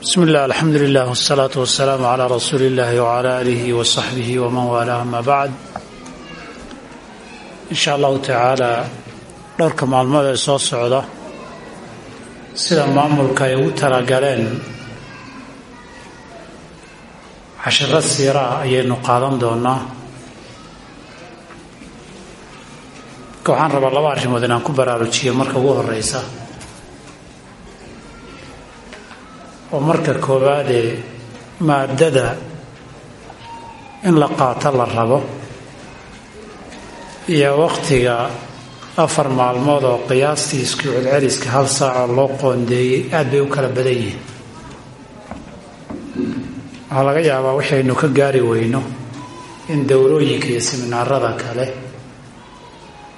bismi illah alxamdu lilah wsalaatu wasalaamu calaa rasuuli illahi wcala aalihi wa saxbihi waman waalaa ama bacd insha allahu tacaala dhowrka maalmood ee soo socda sida maamulka ay ugu talagaleen cashiro siiraa ayaynu qaadan doonaa. Waxaan rabaa laba arrimood inaan ku baraarujiyo marka ugu horeysa oo marka koowaadee maadada in la qaato la rabo iyo wakhtiga afar maalmood oo qiyaastii isku celceliska hal saacoo loo qoondeeyey aad bay u kala badan yihiin. Waxaa laga yaabaa waxaynu ka gaari weyno in dowlooyinka iyo siminaarada kale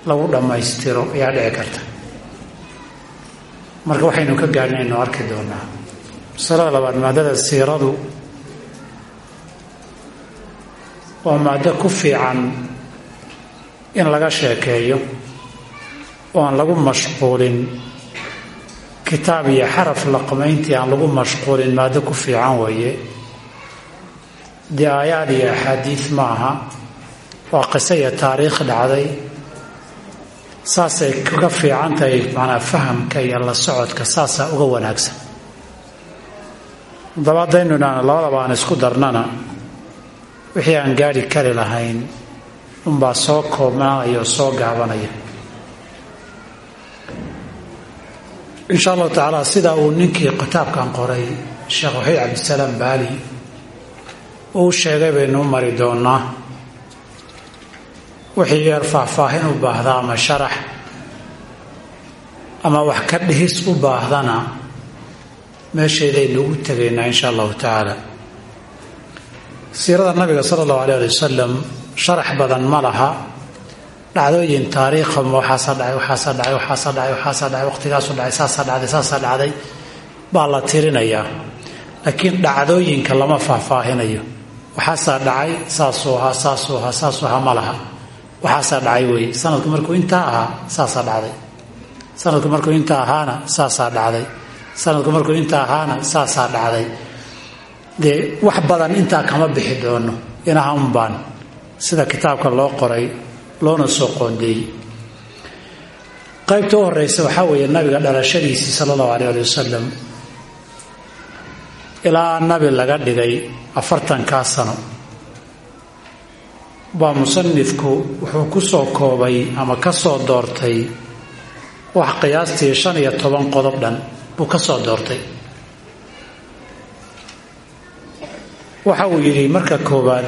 lagu dhammaystiro ayaa dhici karta. Marka waxaynu ka gaarnaynu arki doonaa masalada labaad maadada siiradu waa maado ku fiican in laga sheekeeyo oo aan lagu mashquulin kitaab iyo xaraf laqmayntii aan lagu mashquulin maado ku fiican weeye. Dee aayaad iyo axaadiid ma aha. Waa qiso iyo taariikh dhacday. Saasay kaga fiican tahay macnaa fahamka iyo la socodka saasaa uga wanaagsan dabaadaynu idhaana labadaba aan isku darnana wixii aan gaadhi kari lahayn unbaa soo koobnaanaya oo soo gaabanaya. Insha allahu tacaala sidaa uu ninkii kitaabkan qoray sheekh waxiid cabdisalaam baali uu sheegay baynu u mari doonaa wixii yeer faahfaahin u baahda ama sharax ama wax ka dhihis u baahdana meesheedaynu ugu tegaynaa insha allahu tacaala. Siirada nabiga sala allahu alay ali wasalam sharax badan ma laha. Dhacdooyin taariikhama waxaasaa dhacay waxaasaa dhacay waxaasaa dhacay waxaasaa dhacay waqtigaasu dhacay saasaa dhacday saasaa dhacday baa la tirinayaa. Laakiin dhacdooyinka lama faahfaahinayo. Waxaasaa dhacay saasuu ahaa saasuu ahaa saasuu ahaa ma laha. Waxaasaa dhacay weeye sanadku markuu intaa ahaa saasaa dhacday. Sanadku markuu intaa ahaana saasaa dhacday sanadku markuu intaa ahaana saasaa dhacday. Dee wax badan intaa kama bixi doono inaha unbaan sida kitaabka loo qoray loona soo qoondeeyey. Qaybta u horeysa waxaa weeye nabiga dhalashadiisii sala allahu alay ali wasalam ilaa nabi laga dhigay afartankaa sano. Baa musanifku wuxuu ku soo koobay ama ka soo doortay wax qiyaastii shan iyo toban qodob dhan buu ka soo doortay. Waxa uu yidhi marka koowaad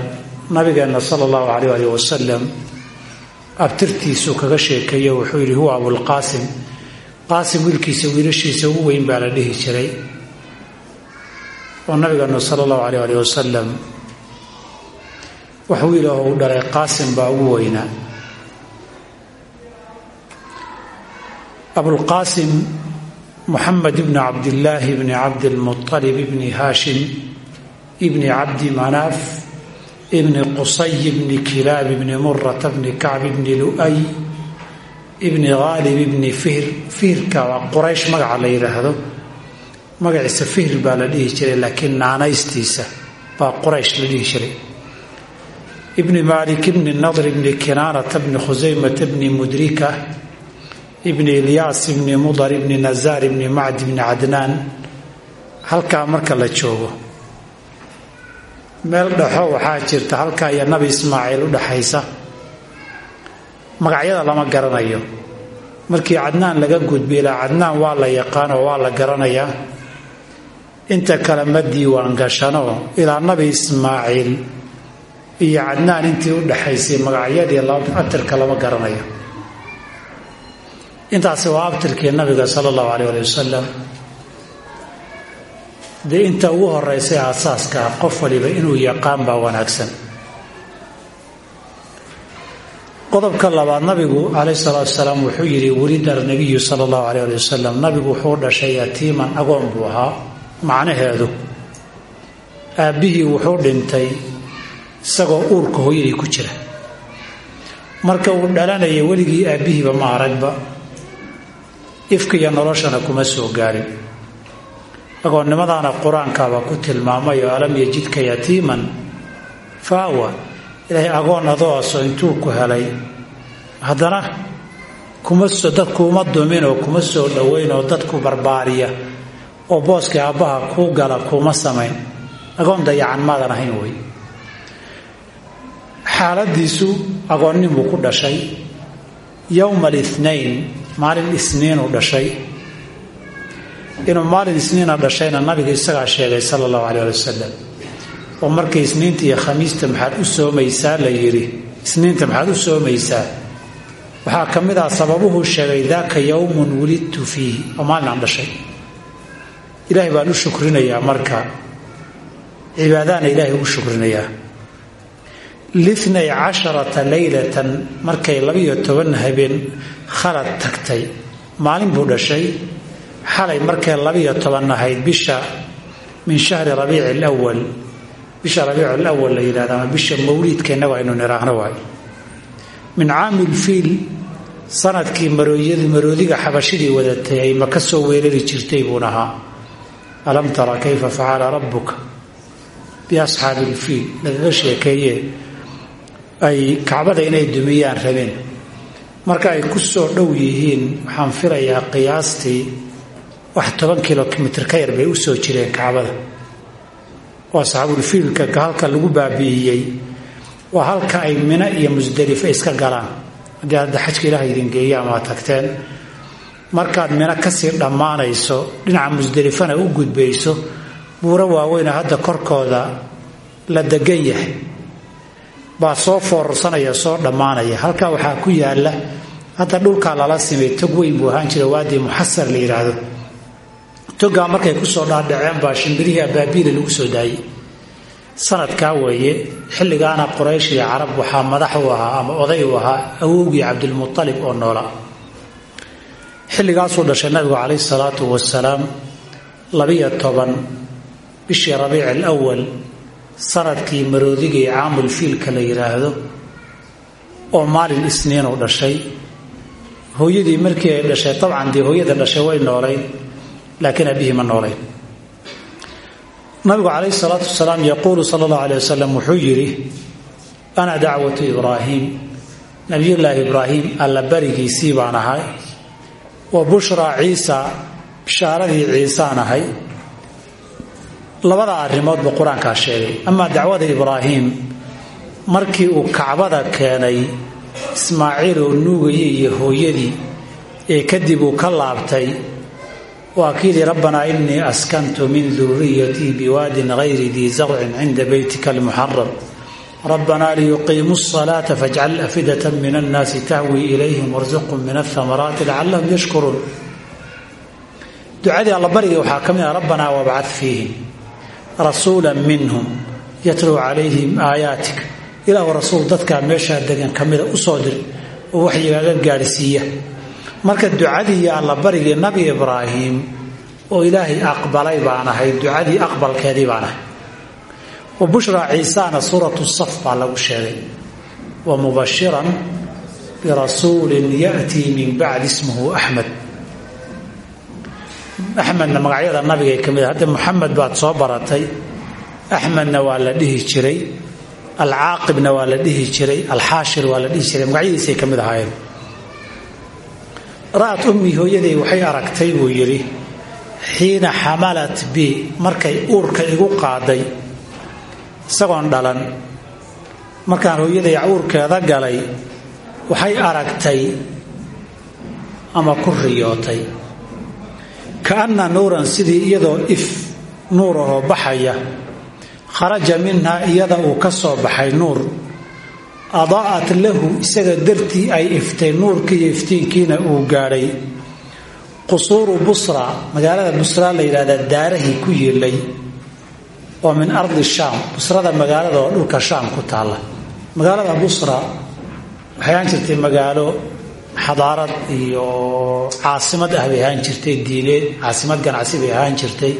nabigeenna sala allahu calayh alih wasalam abtirtiisuu kaga sheekeeyo wuxuu yidhi huwa abulqaasim qaasim. Wiilkiisa wiilashiisa ugu weyn baa la dhihi jiray. Oo nabigeennu sala allahu calayh alih wasalam wax wiil oo uu dhalay qaasim baa ugu weynaa abulqaasim muxamed ibni cabdillaahi bni cabdilmualib ibni haashim ibni cabdi manaaf ibni qusay ibni kilaab ibni murata bni kacb ibni lu'ay ibni haalib ibni fihr. Fihrka waa quraysh magaca la yidhaahdo magaciisa fihr baa la dhihi jiray laakiin naanaystiisa baa quraysh la dhihi jiray. Ibni maalik ibni nadr ibni kinaanata bni khusaymata bni mudrika ibni ilyaas ibni mudar ibni nazaar ibni macd ibni cadnaan halkaa marka la joogo. Meel dhexo waxaa jirta halkaa iyo nabi ismaaciil u dhexaysa magacyada lama garanayo. Markii cadnaan laga gudbiy ilaa cadnaan waa la yaqaanoo waa la garanayaa. Inta kale ma diiwaan gashanoo ilaa nabi ismaaciil iyo cadnaan intii u dhexaysay magacyadii abtirka lama garanayo intaasi waa abtirkii nabiga sala allahu alay ali wasalam dee inta ugu horeysay aasaaska qof waliba inuu yaqaan baa wanaagsan. Qodobka labaad nabigu calayhi salaatu wasalaam wuxuu yidhi wulida nabiyu sala allahu alay ali wasalam nabigu wuxuu dhashay yatiiman agoon buu ahaa macnaheedu. Aabbihii wuxuu dhintay isagoo uurka hooyadii ku jira. Marka uu dhalanaya weligii aabbihiiba ma aragba ifka iyo noloshana kuma soo gaarin. Agoonnimadaana qur'aankaaba ku tilmaamay oo alam yajidka yatiiman faawa ilaahay agoon adooaso intuu ku helay. Haddana kuma soo dadkuuma dumin oo kuma soo dhoweyn oo dadku barbaariya oo booskii aabbaha kuu gala kuuma samayn. Agoon dayacan maadan ahayn wey. Xaaladiisu agoonnimuu ku dhashay. Yowma alithnayn maalin isniinuu dhashay. Inuu maalin isniina dhashayna nabiga isagaa sheegay sala allahu caleyh ali wasalam oo markii isniinta iyo khamiista maxaad u soomaysaa la yidhi. Isniinta maxaad u soomaysaa. Waxaa ka mid ah sababuhuu sheegay daaka yowmun wulidtu fiihi. Oo maalin aan dhashay. Ilaahay baan u shukrinayaa marka. Cibaadaana ilaahay ugu shukrinayaa. Litnay casharata leylatan markay labiyo toban habeen khalad tagtay. Maalin buu dhashay. Xalay markay labiyo toban ahayd bisha min shahri rabiici lwal bisha rabiic lawal la yidhahda ama bisha mawliidka innagu aynu niraahno waay. Min caami lfiil sannadkii maroodiga xabashidii wadatay ay maka soo weerari jirtay buun ahaa alam tara kayfa facala rabuka biasxaabi lfiil lagaga sheekeeye. Ay kacbada inay dumiyaan rabeen marka ay ku soo dhow yihiin waxaan filayaa qiyaastii wax toban kilomitr ka yar bay u soo jireen kacbada oo asxaabulfiilka halka lagu baabi'iyey waa halka ay mino iyo musdalife iska galaan. Haddii hadda xajka ilaah idin geeya ama tagteen. Markaad mino ka sii dhammaanayso dhinaca musdelifana u gudbayso buuro waaweyna hadda korkooda la degan yahay baa soo foorarsanaya soo dhammaanaya. Halkaa waxaa ku yaalla hadda dhulkaa lala simay tog weyn buu ahaan jira waadii muxasar la yidhaahdo togaa markay ku soo dhaadhaceen baa shimbirihii abaabiila lagu soo daayey. Sanadkaa weeye xilligaana quraysh iyo carab waxaa madax u ahaa ama oday u ahaa awowgii cabdilmualib oo noola. Xilligaasuu dhashay nabigu calayhi salaatu wasalaam labiyo toban bishii rabiic alawal sannadkii maroodigii caamulfiilka la yidhaahdo oo maalin isniinuu dhashay. Hooyadii markii ay dhashay dabcan dee hooyada dhashay way noolayd laakiin aabihii ma noolayn. Nabigu calayhi salaatu wasalaam yaquulu sala allahu aleyh wasalam wuxuu yidhi ana dacwatu ibraahim. Nabiyullaahi ibraahim alla barigiisii baan ahay wa bushraa ciisa bishaaradii ciisaan ahay labada arrimoodba qur'aankaa sheegay. Amaa dacwada ibraahim markii uu kacbada keenay ismaaciil oo nuugayay iyo hooyadii ee kadib uu ka laabtay waa kiidii rabbanaa inii askantu min duriyatii biwaadin hayri dii zarcin cinda beytika almuxaram rabbanaa liyuqiimuu asalaata fajcal afidata min annaasi tahwii ilayhim warzuqhum min ahamaraati lacalahum yashkuruun ducadii allabariga waxaa ka mid ah rabbanaa wabcad fiihim rasuula minhum yatluu calayhim aayaatik ilaahu rasuul dadkaa meeshaa degan ka mida u soo dir oo waxyigaaga gaadhsiiya marka ducadii iyo allabarigii nabi ibraahim oo ilaahay aqbalay baan ahay ducadii aqbalkeedii baan ahay. Wa bushraa ciisaana suuratu saf baa lagu sheegay. Wa mubashiran birasuulin yatii min bacdi ismuhu axmed axmedna magacyada nabigay ka mid ah hadda muxamed baad soo baratay axmedna waa la dhihi jiray alcaaqibna waa la dhihi jiray alxaashir waa la dhihi jiray. Magacyadiisay ka mid ahaayeen. Ra'at ummi hooyaday waxay aragtay buu yidhi xiina xamalat bi markay uurka igu qaaday isagoon dhalan. Markaan hooyaday uurkeeda galay waxay aragtay ama ku riyootay kaanna nuuran sidii iyadoo if nuur ahoo baxaya kharaja minhaa iyada uu ka soo baxay nuur. Adaa'at lahu isaga dartii ay iftay nuurkii iyo iftiinkiina uu gaadhay. Qusuuru busra magaalada busra la yidhahdaa daarahii ku yiilay oo min ardi shaam. Busrada magaalada oo dhulka shaam ku taalla. Magaalada busra waxay ahaan jirtay magaalo xadaarad iyo caasimad ah bay ahaan jirtay diineed caasimad ganacsi bay ahaan jirtay.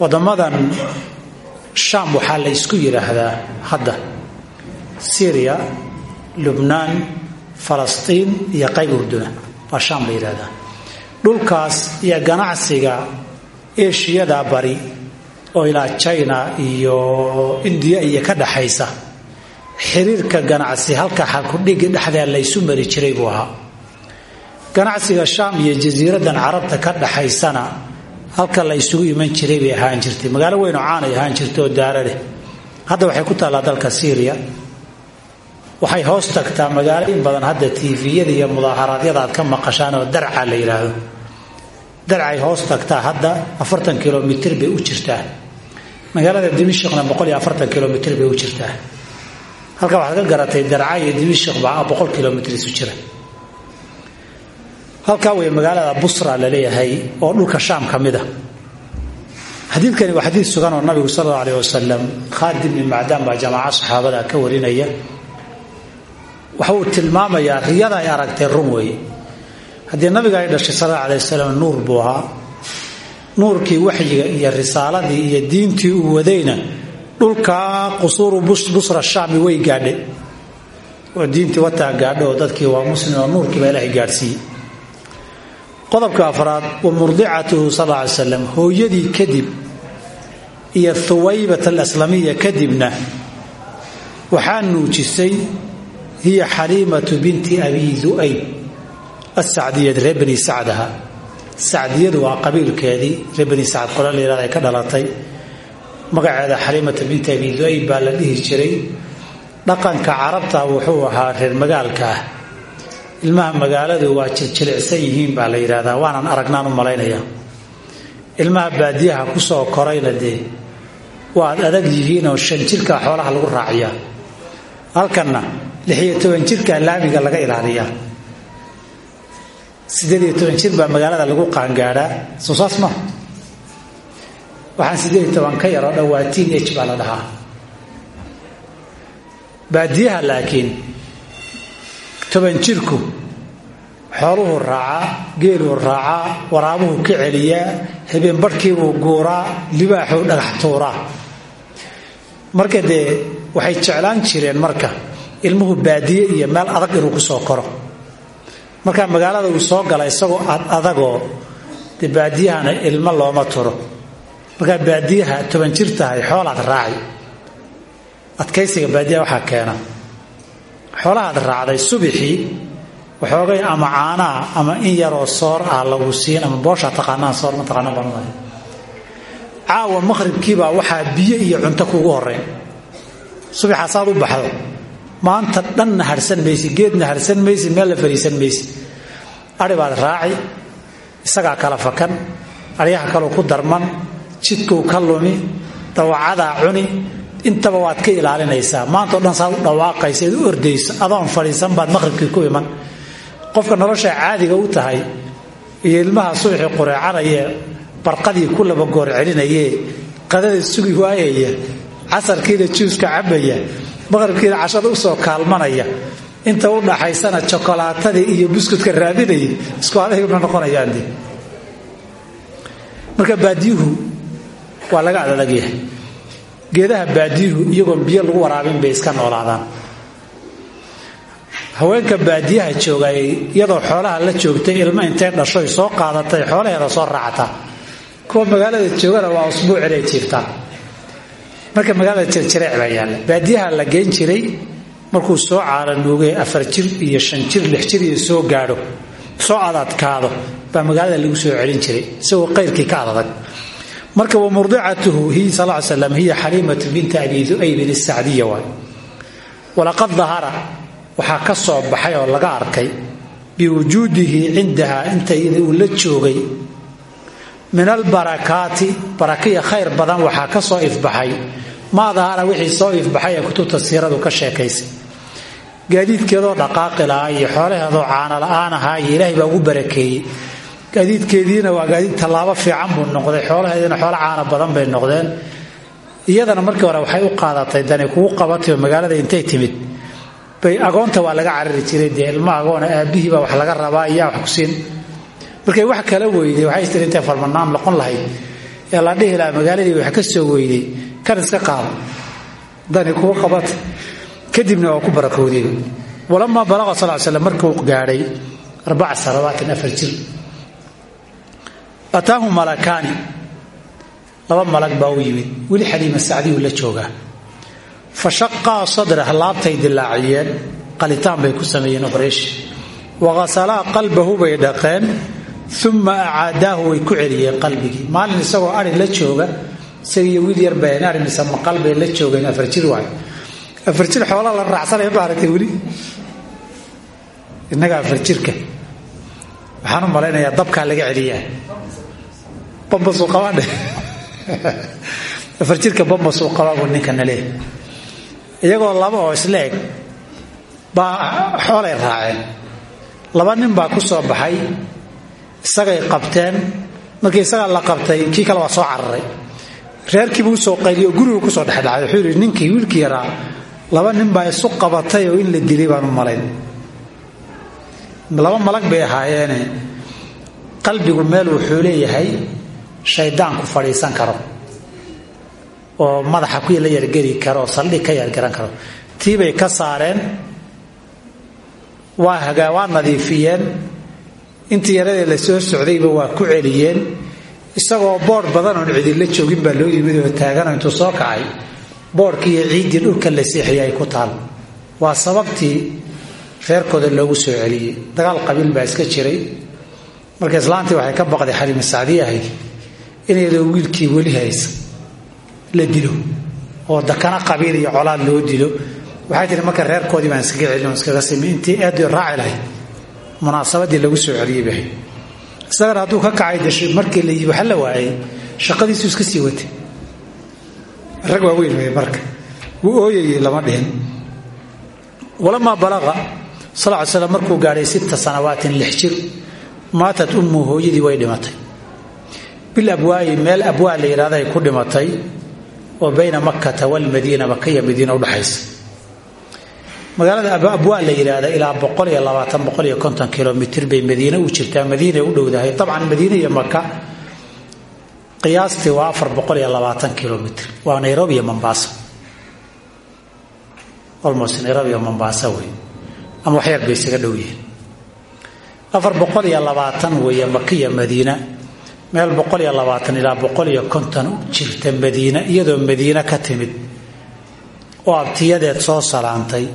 Wadamadan shaam waxaa la ysku yidhaahdaa hadda syriya lubnaan falastiin iyo qayb urduna waa shaam la yidhahdaa dhulkaas iyo ganacsiga eshiyada bari oo ilaa china iyo indiya iyo ka dhaxaysa xiriirka ganacsi halka xalkudhigi dhexdaa laysu mari jiray buu ahaa. Ganacsiga shaam iyo jasiiradan carabta ka dhaxaysana halka la ysugu iman jiray bay ahaan jirtay. Magaalo weyn oo caanay ahaan jirtay oo daara leh. Hadda waxay ku taallaa dalka syriya waxay hoos tagtaa magaalo badan hadda tiifiyada iyo mudaaharaadyada aad ka maqashaan oo darca la yidhaahdo darcay hoos tagtaa hadda afartan kilomitr bay u jirtaa. Magaalada dimishikna boqol iyo afartan kilomitr bay u jirtaa halka waxaad ka garatay darca iyo dimishik baa boqol kilomitr isu jira. Halkaa wey magaalada busra la leeyahay oo dhulka shaam ka mid a xadiidkani waa xadiid sugan oo nabigu sal alla aleh wasalam khaalid ibni macdaan baa jamaaca ka warinaya. Waxa uu tilmaamayaa riyada ay aragtay run weeye haddii nabiga ay dhashay sal alla aleh wasalam buu ahaa. Nuurkii waxyiga iyo risaaladii iyo diintii uu wadayna dhulkaa qusuuru busra shaami way gaadhay oo diintii wataa gaadho oo dadkii waa muslim oo nuurkii baa ilaahay gaadhsiiyey. Qodobka afraad wa murdicatuhu sal alay slam hooyadii kadib iyo huwaybat alaslamiya kadibna waxaa nuujisay hiya xaliimatu binti abi du'ayb asacdiyad reer bani sacdaha. Sacdiyadu waa qabiilkeedii reer bani sacd qole la yihahda ka dhalatay magaceeda xaliimatu binti abi du'ayb baa la dhihi jiray dhaqanka carabta wuxuu ahaa reer magaalka. Ah ilmaha magaaladu waa jiljilicsan yihiin baa la yidhahdaa waanaan aragnaan u malaynaya ilmaha baadiyaha ku soo korayna dee waad adag yihiinoo shan jirkaa xoolaha lagu raaciyaa. Halkanna lixiyo toban jirkaa laamiga laga ilaaliyaa. Siddeed iyo toban jir baa magaalada lagu qaangaadhaa. Soo saas ma waxaan siddeed iyo toban ka yaroo dhowaa teen h baa la dhahaa. Baadiyaha laakiin toban jirku xooluhu raacaa geeluu raacaa waraabuhu ka celiyaa habeen barhkiibuu guuraa libaaxuu dhagax tuuraa. Marka dee waxay jeclaan jireen marka ilmuhu baadiye iyo meel adag inuu ku soo koro. Marka magaalada uu soo gala isagoo ad adagoo dee baadiyahana ilmo looma turo markaa baadiyaha toban jir tahay xoolaad raaci adkaysiga baadiyaha waxaa keena. Xoolahaad raacday subixii waxoogay ama caanaa ama in yaroo soor ah lagu siin ama booshaa taqaanaan soor ma taqaanaan baan umaya caawa maqhribkiibaa waxaa biyo iyo cunto kuugu horeyn subaxaasaad u baxdo. Maanta dhanna harhsan maysi geedna harhsan maysi meel la fariisan maysi. Baad raaci isagaa kala fakan aryaha kaleu ku darman jidkuu ka lumi dawacadaa cuni intaba waad ka ilaalinaysaa. Maantao dhan saad u dhawaaqaysa u ordayso adoon fadhiisan baad maqhribkii ku iman. Qofka nolosha caadiga u tahay iyo ilmaha subaxii qureecanayee barqadii ku laba goor celinayee qadada sugi waayaya casarkiina juuska cabaya maqhribkiina cashada u soo kaalmanaya inta u dhaxaysana jokolaatadii iyo buskudka raadinaya isku adagma noqonayaande marka baadiyuhu waa laga adadagyahay geedaha baadiyuhu iyagoon biyo lagu waraabin bay iska noolaadaan. Haweenka baadiyaha joogay iyadoo xoolaha la joogtay ilmo intay dhashoy soo qaadatay xoolaheeda soo raacataa kuwa magaalada joogana waa usbuuc inay jiiftaan marka magaalada jirjireec baa baadiyaha la geen jiray markuu soo caalanuugay afar jir iyo shan jir lix jir iyo soo gaadho soo adadkaado baa magaalada lagu soo celin jiray. Isagoo qayrkii ka adadag marka wamurdicatuhu hi sal slam hiya xaliimatu binta abi du'aybin isacdiya waay walaqad dahara waxaa ka soo baxay oo laga arkay biwujuudihi cindaha inta uu la joogay. Min albarakaati barakiya khayr badan waxaa ka soo ifbaxay. Maa dahara wixii soo ifbaxay ee kutubta siiradu ka sheekaysay. Gaadiidkeedoo dhaqaaqi lahaa iyo xoolaheedoo caana la'aan ahaa iyo ilaahay baa ugu barakeeyey gaadiidkeediina waa gaadiid tallaabo fiican buu noqday. Xoolaheediina xoolo caana badan bay noqdeen. Iyadana markii hore waxay u qaadatay dani kugu qabatay magaalada intay timid. Bay agoonta waa laga carari jiray dee agoona aabbihii wax laga rabaa iyaa wax ku siin. Markay wax kala weyday waxay tiri intay farmanaam noqon lahayd ee la dhihi lahaa magaaladii wax ka soo weyday kan iska qaada dani kugu qabatay kadibna waa ku barakowday walamaa balaqa sal slam markuu gaadhay arbaca sanawaatan afar jir ataahu malakaani laba malag baa u yimid. Weli xaliima sacdiyu la joogaa. Fa shaqaa sadrah laabtay dilaaciyeen. Qalitaan bay ku sameeyeen operation waqasalaa qalbahu bay dhaqeen. Uma acaadaahu way ku celiyeen qalbigii. Maalin isagoo ari la jooga isagiiyo wiil yar been ari mise maqal la joogeen afar jir waay. Afar jir xoolaa la raacsanaya ma aragtay innaga afar jirka. Waxaan u malaynayaa dabkaa laga celiyaa bambasuu qabaadhe afar jirka bambasuu qabaa buu ninkana leeh iyagoo laba oo isla eg baa xoolay raaceen. Laba nin baa ku soo baxay isagay qabteen. Markii isagaa la qabtay kii kale waa soo cararay. Reerkiibuu u soo qayliy oo gurigu ku soo dhexdhacay wuxuu yidhi ninkii wiilkii yaraa laba nin baa isu qabatay oo in la dilay baan u laba malag bay ahaayeene qalbigu meel wuxuu leeyahay shaydaanku fadhiisan karo oo madaxa ku la yargeli karo oo saldhig ka yargaran karo. Tiibay ka saareen waa waa nadiifiyeen intii yaradee la soo socdayba waa ku celiyeen isagoo boodh badan oon cidilla joogin baa loo yimid oo taaganoo intuu soo kacay boodhkii iyo dhulka la seexiyay ay ku taal. Waa sababtii reerkooda loogu soo celiyey. Dagaal qabiil baa iska jiray. Marka islaantii waxay ka baqday xaliima sacdiye inayadoo wiilkii weli haysa la dilo oo dakana qabiil iyo colaad loo dilo. Waxay tihi marka reerkoodii baan iskaga celin oo iskaga simi intii aadii raaci munaasabadii lagu soo celiyey bahay hadduu ka kacay dashay markii la waxa la waayay shaqadiisu iska sii watay. Rag waaweyn wey marka. Wuu ooyayey lama dhihin. Walamaa balaqa sal ly slam markuu gaadhay sita sanawaatin lix jir maatat ummu hooyadii way dhimatay bil abwaayi meel abwaa la yidhahda ay ku dhimatay oo bayna makkata walmadiina maka iyo madiina udhaxaysa magaalada abwaa la yidhaahda ilaa boqol iyo labaatan bay madiine u jirtaa madiina u dhowdahay. Dabcan madiine iyo maka qiyaastii waa afar boqol iyo labaatan kilomitr waa nairobi iyo mombasa. Almost nairobi iyo mombasa wey. Ama waxyar bay dhow yihiin. Afar boqol iyo iyo madiina meel boqol iyo labaatan ilaa boqol iyo konton jirta madiina iyadoo madiine ka timid oo abtiyadeed soo salaantay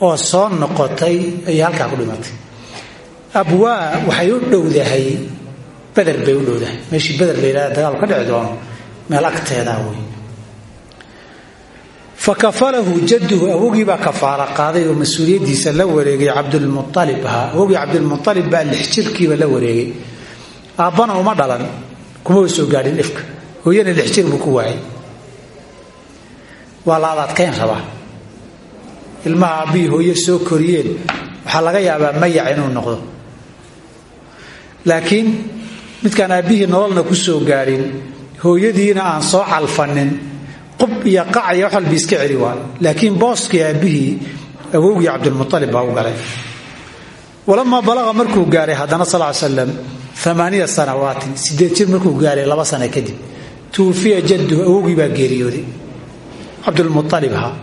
oo soo noqotay ayay halkaa ku dhimatay. Abwaa waxay u dhowdahay beder bay u dhowdahay. Meeshii beder la yidhahda dagaal ka dhici doono meel agteedaa wey fa kafalahu jadduhu awogii baa kafaara qaaday oo mas'uuliyaddiisa la wareegay cabdulmualib ahaa awogii cabdulmualib baa lix jirkiiba la wareegay aabbana uma dhalan kuma soo gaadhin ifka hooyana lix jir buu ku waayay. Waa la adaadkayn rabaa. Ilmaha aabbihii hooye soo koriyeen waxaa laga yaabaa mayac inuu noqdo. Laakiin midkaan aabbihii nololna ku soo gaadhin hooyadiina aan soo calfanin qub iyo qac iyo wax walba iska celi waa laakiin booskii aabbihii awowgii cabdilmualib baa u galay. Walamaa balaqa markuu gaaray haddana sal l slam amaaniya sanawaatin sideed jir markuu gaaray laba sana kadib tuufiya jadduhu awowgii baa geeriyooday. Cabdulmualib ahaa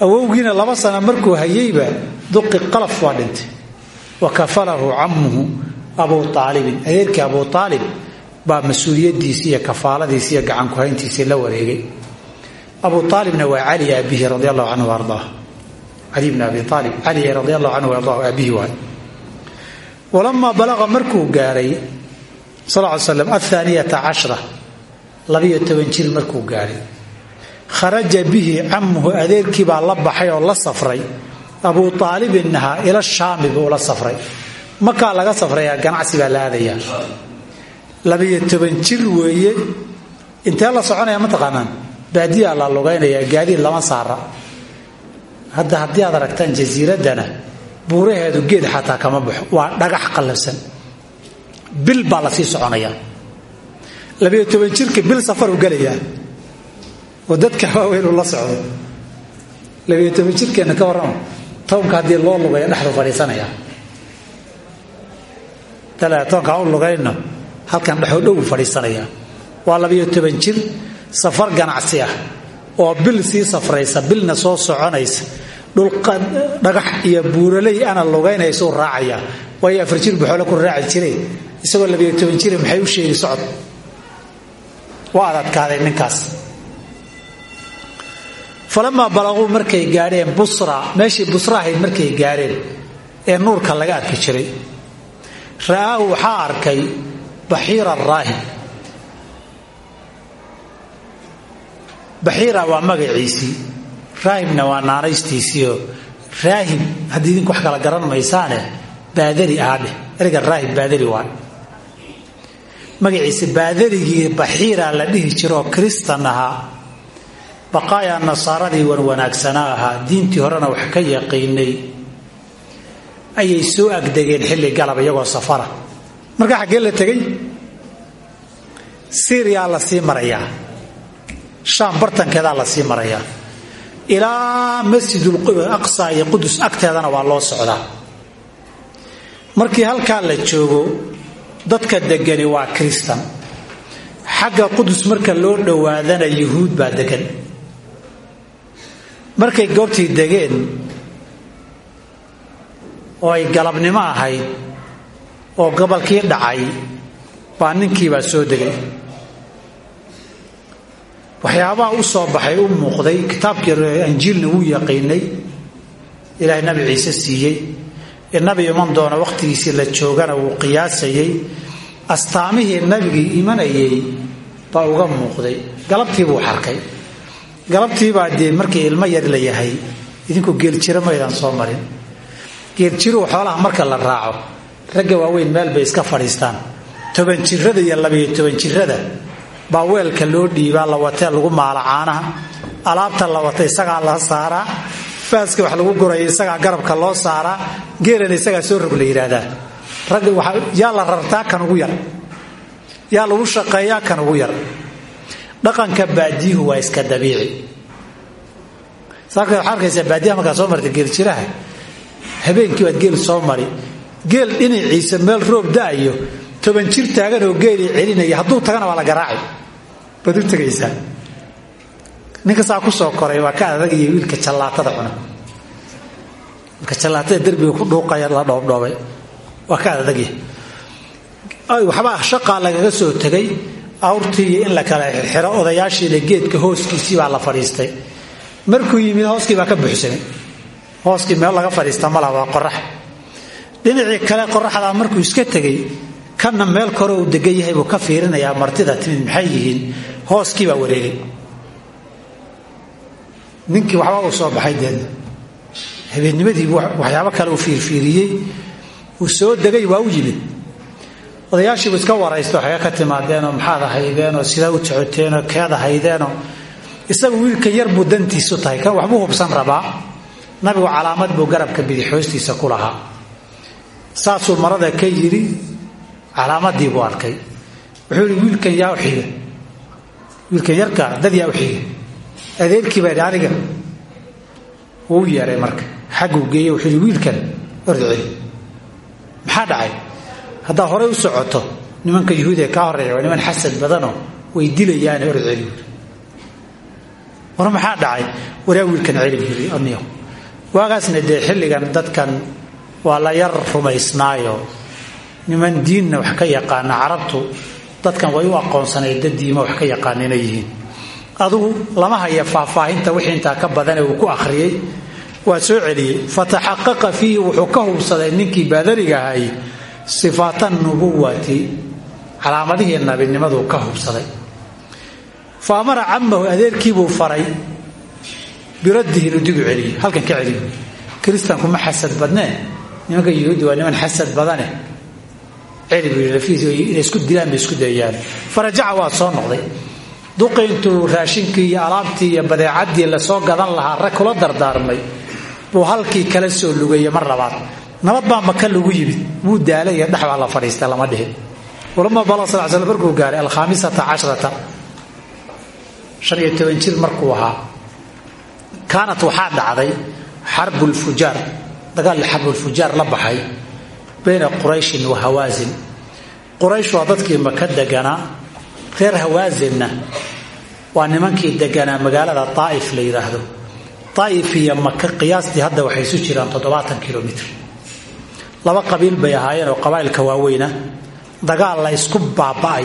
awowgiina laba sana markuu hayeyba duqi qalaf waa dhintay. Wa kafalahu cammuhu abuu aalibin adeerkii abuu aalib baa mas'uuliyadiisi iyo kafaaladiisi iyo gacankuhayntiisii la wareegay. Abuu aalibna waa cali aabbihi radi allahu canhu ardaa cali bn abi aalib cali radi allahu canhu ardahu aabbihi waay walamaa balaqa markuu gaaray sal slam athaaniyata cashra labiyo toban jir markuu gaaray. Kharaja bihi camuhu adeerkii baa la baxay oo la safray. Abuu aalibinahaa ila shaami buu la safray. Makaa laga safrayaa ganacsi baa la aadayaa. Labiyo toban jir weeye. Intee la soconaya mataqaanaan baadiyaa la lugaynayaa gaadiid lama hadda haddii aad aragtaan jasiiraddana buuraheedu geed xataa kama baxo. Waa dhagax qallafsan. Bil baa la sii soconaya. Labiyo toban jirka bil safaru gelayaa. Oo dadka waaweyn la socdo. Labiyo toban jirkeenna ka warrama townka haddii loo lugayo dhexdu fadhiisanaya. Toonkaa u lugayno halkan dhexoo dhow fadhiisanaya. Waa labiyo toban jir safar ganacsi ah. Oo bil sii safraysa bilna soo soconaysa dhulqadhagax iyo buuraley ana lugaynaysu raacaya waayo afar jir buxoole ku raaci jireen isagoo labiyo toban jire maxay u sheegi socod? Waa adadkaaday ninkaas. Falamaa balaquu markay gaadheen busra meeshii busra ahayd markay gaadheen ee nuurka laga arki jiray. Ra'aahu waxaa arkay baxiira raahib. Baxiira waa magaciisii raahibna waa naanaystiisiioo raahib haddii idinku wax kala garan maysaane baadari ahaadheh erga raahib baadari waay. Magaciisa baadarigii baxiira la dhihi jiro oo kristan ahaa. Baqaaya nasaaradii wan wanaagsanaa ahaa. Diintii horena wax ka yaqiinay. Ayay soo agdegeen xilli galab iyagoo safara. Markaa xaggee la tegay syriyaa la sii marayaa. Shaam bartankeedaa la sii marayaa ilaa masjidul aqsa iyo qudus agteedana waa loo socdaa markii halkaa la joogo dadka degani waa kristan. Xagga qudus marka loo dhowaadana yuhuud baa degan. Markay goobtii degeen oo ay galabnimo ahayd oo gobolkii dhacay baa ninkiibaa soo degay waxyaabaha u soo baxay u muuqday kitaabkii anjiilna wuu yaqiinay ilaahay nabi ciise siiyey ee nabi iman doona wakhtigiisii la joogana wuu qiyaasayay astaamihii nabigii imanayay baa uga muuqday. Galabtiibuu xarkay. Galabtiibaa dee markii ilmo yar la yahay idinku geeljiro maydaan soo marin. Geeljiruhu xoolaha marka la raaco ragga waaweyn meel bay iska fadhiistaan. Toban jirada iyo labayo toban jirada baa weelka loo dhiibaa la watee lagu maala caanaha. Alaabta la wata isagaa la saaraa. Faaska wax lagu guraya isagaa garabka loo saaraa. Geelana isagaa soo rog la yidhaahdaa. Ragga yaa la rartaa kan ugu yar. Yaa lagu shaqeeyaa kan ugu yar. Dhaqanka baadiyuhu waa iska dabiici. Saaka waxaa baadiyaha markaa soo marta geeljiraha habeenkii baad geel soo mari. Geel dhinaciisa meel roob da'ayo toban jir taagan oo geelii celinaya hadduu tagana waa la garaaci baad ninka saa ku soo koray waa ka adag iyo wiilka jallaatada cuna. Wiilka jallaatada derbiga ku dhuuqaya la dhoobdhoobay. Waa ka adagya waxbaa shaqaa lagaga soo tegay. Awrtii in la kala xiro odayaashiina geedka hooskiisii baa la fadhiistay. Markuu yimid hooskii baa ka buuxsamay. Hooskii meel laga fadhiista malaha qorax dhinacii kale qoraxdaa markuu iska tegay kanna meel kore uu degan yahay buu ka fiirinayaa martida timid maxay yihiin? Hooskii baa wareegay. Ninkii waxba uu soo baxay deedna habeennimadii waxyaabo kale uu fiirfiiriyey. Uu soo degay waa u yimid. Odayaashiibu iska waraysto waxaga ka timaadeenoo maxaad ahaydeenoo? Sidaa u socoteenoo keed ahaydeenoo? Isagu wiilka yar buu dantiisu tahay kan waxbuu hubsan rabaa. Nabigu calaamad buu garabka bidix hoostiisa ku lahaa. Saasuu marada ka yidhi calaamadii buu arkay. Wuxuu yidhi wiilkan yaa u xiga. Wiilkan yarka dad yaa u xiga. Adeerkii baa yidhi aniga. Wuu yeeray marka. Xagguu geeye wuxuu yidhi wiilkan orda celi. Maxaa dhacay? Haddaad horay u socoto nimanka yuhuudiga kaa horreeya waa niman xasad badanoo way dilayaane orda celi. War maxaa dhacay? Waraa wiilkan celi buu yidhi aniyo waagaasna dee xilligan dadkan waa la yar rumaysnaayo niman diinna wax ka yaqaana carabtu dadkan way u aqoonsanay dad diima wax ka yaqaana inay yihiin. Adugu lama haya faahfaahinta wixii intaa ka badane uu ku akhriyey. Waa soo celiyey. Fataxaqaqa fiihi wuxuu ka hubsaday ninkii baadariga ahay sifaata nubuwati calaamadihii nabinimaduu ka hubsaday. Fa amara camahu adeerkiibuu faray biraddihi inuu celiyo halkan ka celiyo. Kiristaanku ma xasad badnee? Nimanka yuhuudda waa niman xasad badane celi buu lafihiis inay isku dilaan bay isku dayayaan. Farajaca waa soo la soo gadan lahaa rag kula dardaarmay. Buu halkii kala soo lugeeyey mar labaad. Nabad baa maka lagu yimid. Wuu daalay iyo la fadhiistay lama dhihin. Ulama bala sal sl gaaray alkhaamisata cashrata. Shan iyo toban jir markuu ahaa kaanat waxaa dhacday xarbulfujaar dagaal xarbulfujaar la baxay bayna qurayshin wa hawaasin quraysh waa dadkii maka deganaa reer hawaasinna waa nimankii deganaa magaalada daa'if la yidhaahdo daa'if iyo maka qiyaastii hadda waxay isu jiraan toddobaatan kilomitr. Laba qabiil bay ahaayeen oo qabaa'ilka waaweyna. Dagaal la isku baaba'ay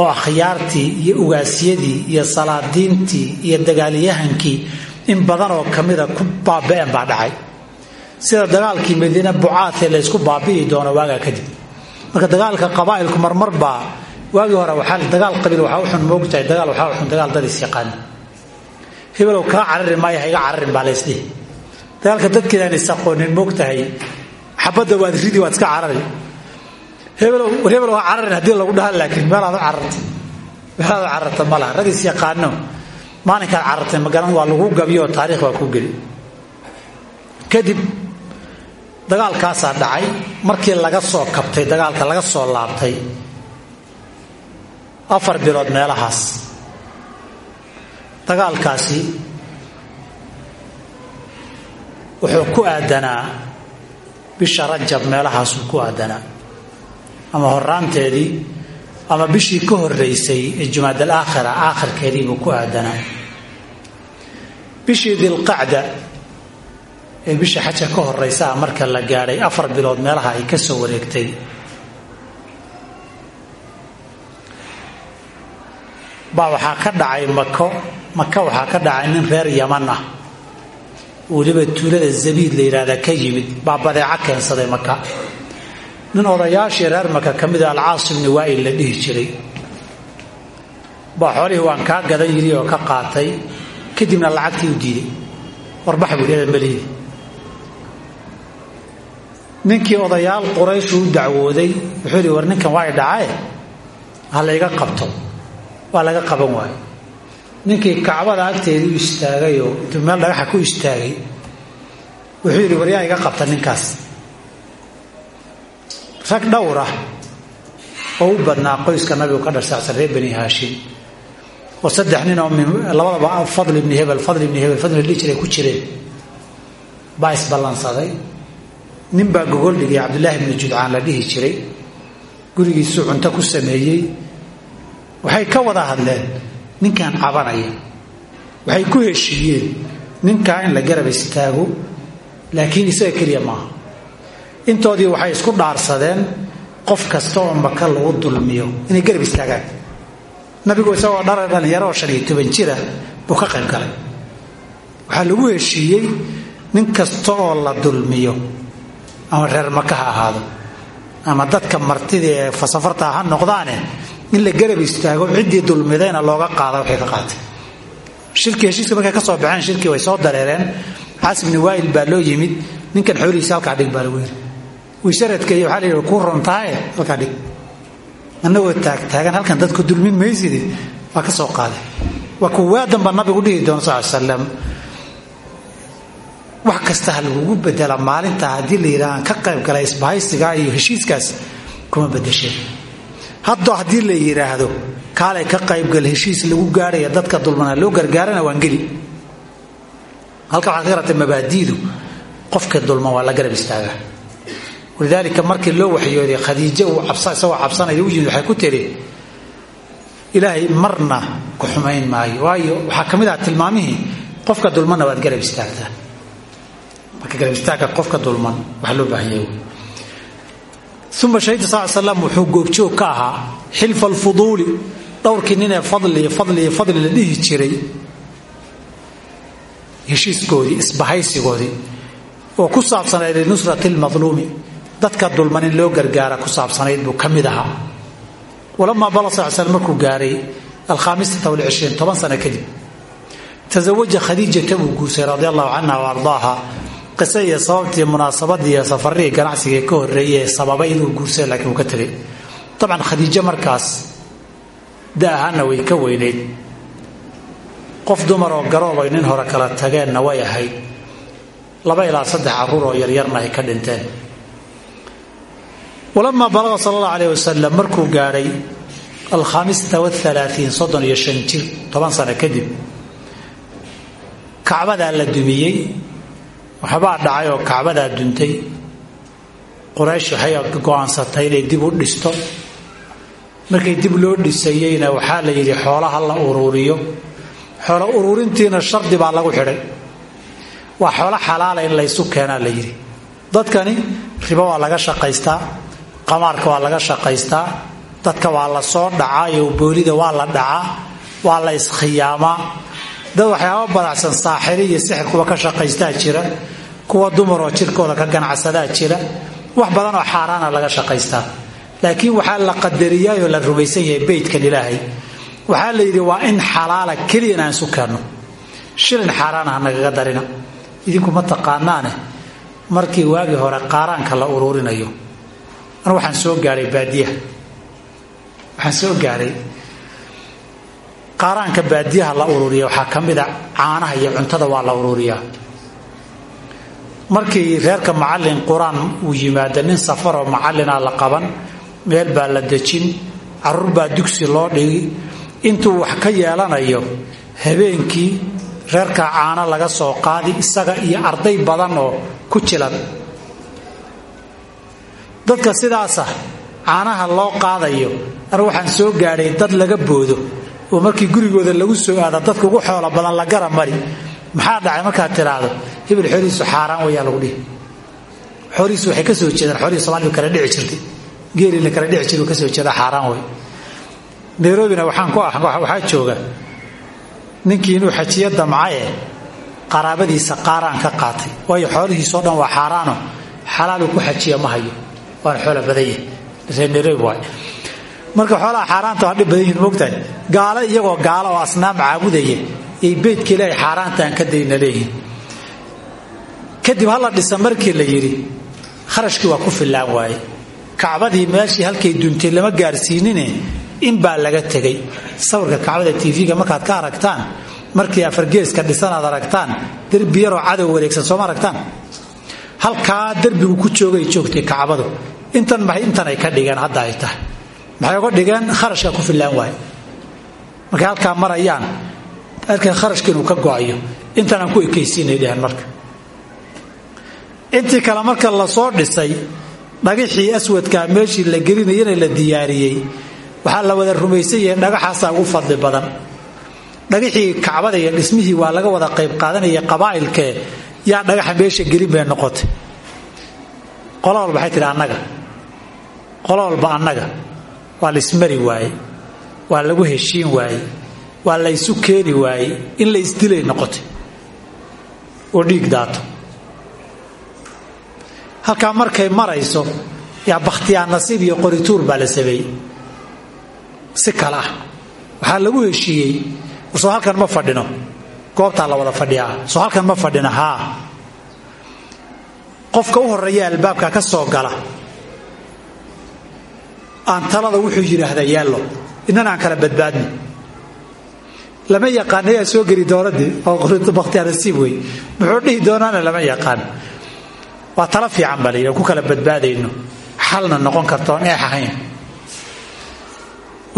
oo akhyaartii iyo ugaasyadii iyo salaadiintii iyo dagaalyahankii in badan oo kamida ku baaba'een baa dhacay sida dagaalkii madiine bucaatee laysku baabi'i doono waagaa kadib. Marka dagaalka qabaa'ilku marmar baa waagii hore dagaal qabiil waxaa uxun moogtahay dagaal waxaa uxun dagaal dad is yaqaan. Hebelow kaa carari maayo ha iga cararin dagaalka dadkeedaan is aqoonin moogtahay xabadda waad ridi waad iska carari. Hebelow hebelow ha cararin haddii lagu dhaha laakiin meelaad u cararta meelaad u rag is yaqaano. Maalinkaad magaran waa lagu gabiyo oo taarikh waa ku geli. Kadib dagaalkaasaa dhacay markii laga soo kabtay dagaalka laga soo laabtay afar bilood meelahaas. Dagaalkaasi wuxuu ku aadanaa bisha rajab meelahaasuu ku aadanaa. Ama horaanteedii ama bishii ka horeysay ee jumaad alaakhira aakhirkeediibuu ku aadanaa. Bishii dilqacda ee bisha xaja ka horeysa ah marka la gaadhay afar bilood meelaha ay ka soo wareegtay. Baa waxaa ka dhacay mako maka waxaa ka dhacay nin reer yaman ah. Weliba tuulada zabiid la yidhahdaa ka yimid. Baa badeeco keensaday maka nin odayaashii reer maka ka mida alcaas ibni waa'il la dhihi jiray. Baa xoolihii waan kaa gadan yiri oo ka qaatay. Kadibna lacagtii u diiday warbax buu maliidi ninkii odayaal qurayshu u dacwooday wuxuu yidhi war ninkan waa y dhacae ha layga qabto. Waa laga qaban waayo. Ninkii kacbada agteedii u istaagayoo intuu meel dhagaxa ku istaagay wuxuu yidhi war yaa iga qabta ninkaas. Rag dhowr ah oo u badnaa qoyska nabigu ka dhasacsan reer bani haashim oo saddex nin oo labadaba fadl ibni hebel fadl ibni hebel fadl dhihi jiray ku jireen baa isballansaday nin baa gogol dhigay cabdulaahi bni judcaan la dhihi jiray gurigiisuu cunto ku sameeyey waxay ka wada hadleen ninkan cabanaya waxay ku heshiiyeen ninkaa in la garab istaago laakiin isaga keliya maaha. Intoodii waxay isku dhaarsadeen qof kasta oo maka lagu dulmiyo inay garab istaagaan. Nabigu isagoo dhara dhallinyaro oo shan iyo toban jira buu ka qayb galay. Waxaa lagu heshiiyey nin kasta oo la dulmiyo ama reer maka ha ahaado ama dadka martida ee fasafarta ha noqdaane in la garab istaago ciddii dulmidayna looga qaada waxay ka qaatay. Shirkii heshiiska markay ka soo baxeen shirkii way soo dareereen. Xaasibni waa'il baa loo yimid ninkan xoolihiisa halkaa dhig baa lagu yiri wisaradkaiyo waxaa la yidhi kuu rontaaye halkaa dhig. Annagoo taagtaagan halkan dadku dulmin maysidi waa ka soo qaaday. Waa kuwaa damba nabigu dhihi doona sal l slam wax kasta ha lagugu bedela maalinta haddii la yidhaha aan ka qayb galay isbahaysigaa iyo heshiiskaas kuma bedesheen haddo haddii la yidhaahdo kaalay ka qaybgal heshiis lagu gaarhaya dadka dulmana loo gargaarana waan geli. Halka waxaad ka mabaadiidu qofka dulman waa la garab istaagaa walidaalika markii loo waxyooday khadiijo uu isagoo cabsanaya u yimid waxay ku tiri ilaahay marna ku xumayn maayo waayo waxaa ka mid ah qofka dulmanna waad garab istaagtaa marka garab istaagka qofka dulman waxa loo baahan yahay uma shahida sal wuxuu goobjoog ka ahaa xilfa alfuduuli dhowrkii ninee fadli fadli fadli la dhihi jiray heshiiskoodii isbahaysigoodii oo ku saabsanayd linusrati lmadluumi dadka dulman loo gargaara ku saabsanayd buu ka mid ahaa. Walamaa bala sal slam markuu gaaray alkhaamisata walcishriin toban sano kadib tasawaja khadiijata buu guursay radi allahu canha wa ardaaha qise iyo sababtii munaasabadii iyo safarihii ganacsiga ka horreeyey ee sababay inuu guursay laakiin uu ka tegay dabcan khadiijo markaas da ahaana way ka weynayd qof dumar oo garoobay nin hore kala tageenna way ahayd. Laba ilaa saddex carruur oo yaryarna ay ka dhinteen. Walamaa balaqa sala allahu aleyh wasalam markuu gaadhay alkhamisata waalaaiin soddon iyo shan jir toban sano kadib kacbadaa la dumiyey waxbaa dhacay oo kacbadaa duntay. Quraysh waxay go'aansatay inay dib u dhisto. Markay dib loo dhisayeyna waxaa la yidhi xoolaha la uruuriyo xoolo uruurintiina shardi baa lagu xidhay. Waa xoolo xalaala in laysu keenaa la yidhi. Dadkani ribo waa laga shaqaystaa qamaarka waa laga shaqaystaa dadka waa la soo dhacaayo boolida waa la dhacaa waa la iskhiyaamaa dad waxyaaba badacsan saaxiri iyo sixir kuwa ka shaqaystaa jira kuwa dumaroo jirkooda ka ganacsadaa jira wax badan oo xaaraana laga shaqaystaa. Laakiin waxaa la qadariyaayoo la rumaysan yahay beytkan ilaahay. Waxaa la yidhi waa in xalaala keliyan aan isu keenno shilin xaaraana ha nagaga darina. Idinku ma taqaanaane markii waagii hore qaaraanka la uruurinayo. Anu waxaan soo gaaray baadiyaha. Waxaan soo gaaray. Qaaraanka baadiyaha la ururiya waxaa ka mid a caanaha iyo cuntada waa la ururiyaa markii reerka macallin qur'aan uu yimaado nin safaroo macallinaa la qaban meel baa la dejin carruur baa dugsi loo dhigi. Intuu wax ka yeelanayo habeenkii reerkaa caano laga soo qaadi isaga iyo arday badan oo ku jilan. Dadka sidaasa caanaha loo qaadayo anu waxaan soo gaadhay dad laga boodo. Oo markii gurigooda lagu soo aado dadka ugu xoolo badan la gara mari maxaa dhacay? Markaad tiraahdo hebel xoolihiisu xaaraan wayaa lagu dhihi. Xoolihiisu waxay ka soo jeedaan xoolihii somaalidu kala dhici jirtay. Geelii la kala dhici jiru ka soo jeeda xaaraan way nairobina waxaan ku ah waxaa jooga ninkii inuu xajiyo damcaye qaraabadiisa qaaraan ka qaatay. Waayo xoolihiisoo dhan waa xaaraano. Xalaaluu ku xajiya ma hayo. Waana xoola badanya reer nairobi marka xoolaha xaaraanta waa dhib badan yihiin moogtahay gaalo iyagoo gaalo oo asnaam caabudaya yay beydka ilaahay xaaraantaan ka dayna leeyihiin kadib hala dhisa markii la yidhi kharashkii waa ku fillaan waaye. Kacbadii meeshii halkay duntay lama gaarsiinine in baa laga tegay sawirka kacbada tv-ga markaad ka aragtaan markii afargeeska dhisanaad aragtaan derbi yaroo cadow wareegsan sooma aragtaan? Halkaa derbigu ku joogay joogtay kacbadu. Intan intan ay ka dhigeen hadda ay tahay. Maxay uga dhigeen kharashka ku fillaan waaye. Markay halkaa marayaan arkay kharashka inuu ka go'ayo. Ku ekaysiinay dheheen marka. Intii kale marka la soo dhisay dhagixii aswadkaa meeshii la gelinayana la diyaariyey waxaa la wada rumaysan yahay dhagaxaasaa ugu fadli badan. Dhagixii kacbada iyo dhismihii waa laga wada qayb qaadanaya qabaa'ilkee yaa dhagaxa meesha gelin bay noqotay. Qolo walba waxay tidhi annaga. Qolo walba annaga. Waa la ismari waaye waa lagu heshiin waaye waa la ysu keeni waaye in la isdilay noqotay oo dhiig daato. Halkaa markay marayso yaa bakhtiyaa nasiib iyo qorituur baa la sameeyey si kale ah. Waxaa lagu heshiiyey soo halkan ma fadhino. Goobtaa la wada fadhiyaa. Soo halkan ma fadhina haa. Qofka u horreeya albaabka ka soo gala aan talada wuxuu yidhaahdaa yaallo inana aan kala badbaadno lama yaqaan ayaa soo geli doonadii oo bakhtiyaa nasiib wey muxuu dhihi doonaana lama yaqaan. Waa tala fiican layidhi ku kala badbaadayno. Xalna noqon karta oon eex ahayn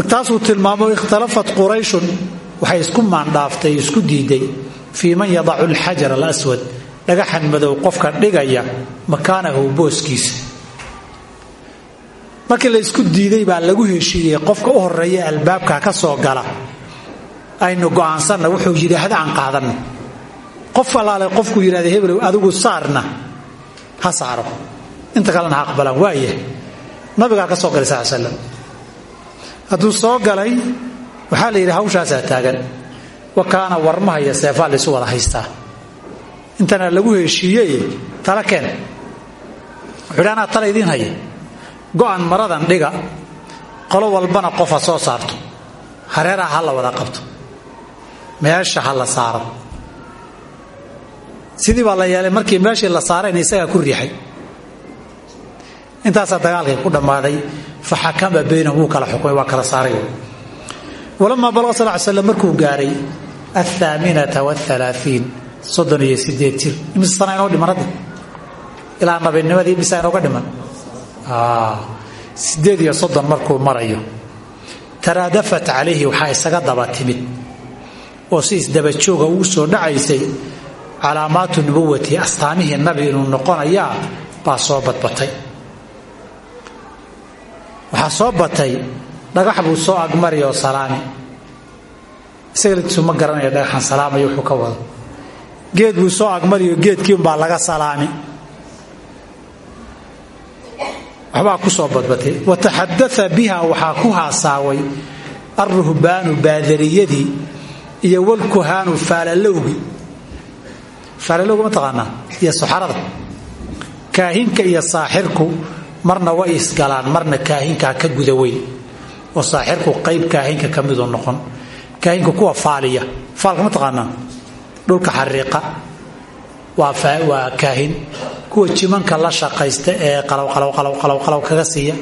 taasuu tilmaamo ikhtalafat qurayshun. Waxay isku maandhaaftay isku diiday. Fii man yadacu alxajar alaswad. Dhagaxan madow qofka dhigaya makaanahu booskiisa. Markii la isku diiday baa lagu heshiiyey qofka u horreeya albaabka ka soo gala aynu go'aansanna wuxuu yidhaahda aan qaadanno. Qof allaale qofkuu yidhahda hebelow adigu saarna. Ha saaro. Inta kalena ha aqbalaan waaya nabigaa ka soo galay sal slam soo galay waxaa la yidhi hawshaasaa taagan. Wa kaana warmaha iyo seefaa laysu wada haystaa. Intana lagu heshiiyey tala keen anaa tala idiin haya go'an maradan dhiga. Qolo walbana qof ha soo saarto. Hareeraha ha la wada qabto meesha ha la saaro. Sidii baa la yeelay markii meeshii la saarayna isagaa ku riixay. Intaasaa dagaalkii ku dhammaaday fa xakama baynahum kala xukumay waa kala saaray. Walamaa balaga sal ly slam markuu gaaray athaaminata waalaaiin soddon iyo sideed jir imise sana inoo dhiman hadda? Ilaa dhiman? Sideed iyo soddon markuu marayo. Taraadafat calayhi waxaa isaga daba timid oo si isdabajooga ugu soo dhacaysay calaamaatu nubuwati astaamihii nabi inuu noqonayaa baa soo badbatay. Waxaa soo batay dhagax buu soo agmari oo salaami. Isaga latiisu ma dhagaxan salaamaya wuxuu ka wado geed buu soo agmariyo geedkiiunbaa laga salaami. Waxbaa ku soo badbatay. Wataxadaa biha waxaa ku haasaaway alruhbaanu baadariyadii iyo walkuhaanu faalalowgi ma taqaanaa? Iyo saxarada kaahinka iyo saaxirku marna way isgalaan marna kaahinkaa ka guda weyn. Oo saaxirku qayb kaahinka ka miduu noqon. Kaahinka kuwa faaliya faalka ma taqaanaa? Dhulka xariiqa. Waa kaahin. Kuwa jimanka la shaqaysta ee qalowqalowqalowqalow kaga siiya.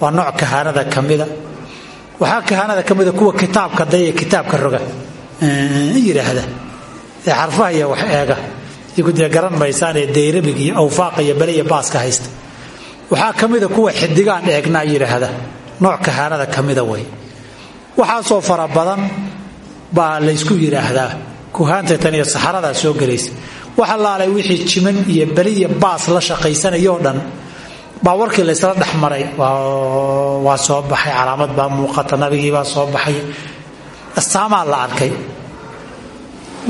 Waa nooc kahaanada ka mida waxaa kahaanada ka mida kuwa kitaabka daya kitaabka roga. Yidhaahda ee xarfaha iyo wax eega ikudee garan maysaan ee dayrabig iyo iyo bale iyo baaska haysta. Waxaa ka kuwa xidigaan eegnaa yidhaahda nooc kahaanada ka mida way. Waxaasoo fara badan baa laysku yidhaahdaa kuhaanta tan iyo saxaradaa soo gelaysa waxa laalay wixii jiman iyo beli iyo baas la shaqaysanayoo dhan baa warkii laysla dhex maray. Waa soo baxay calaamad baa muuqata nabigiibaa soo baxay. Astaamaa la arkay.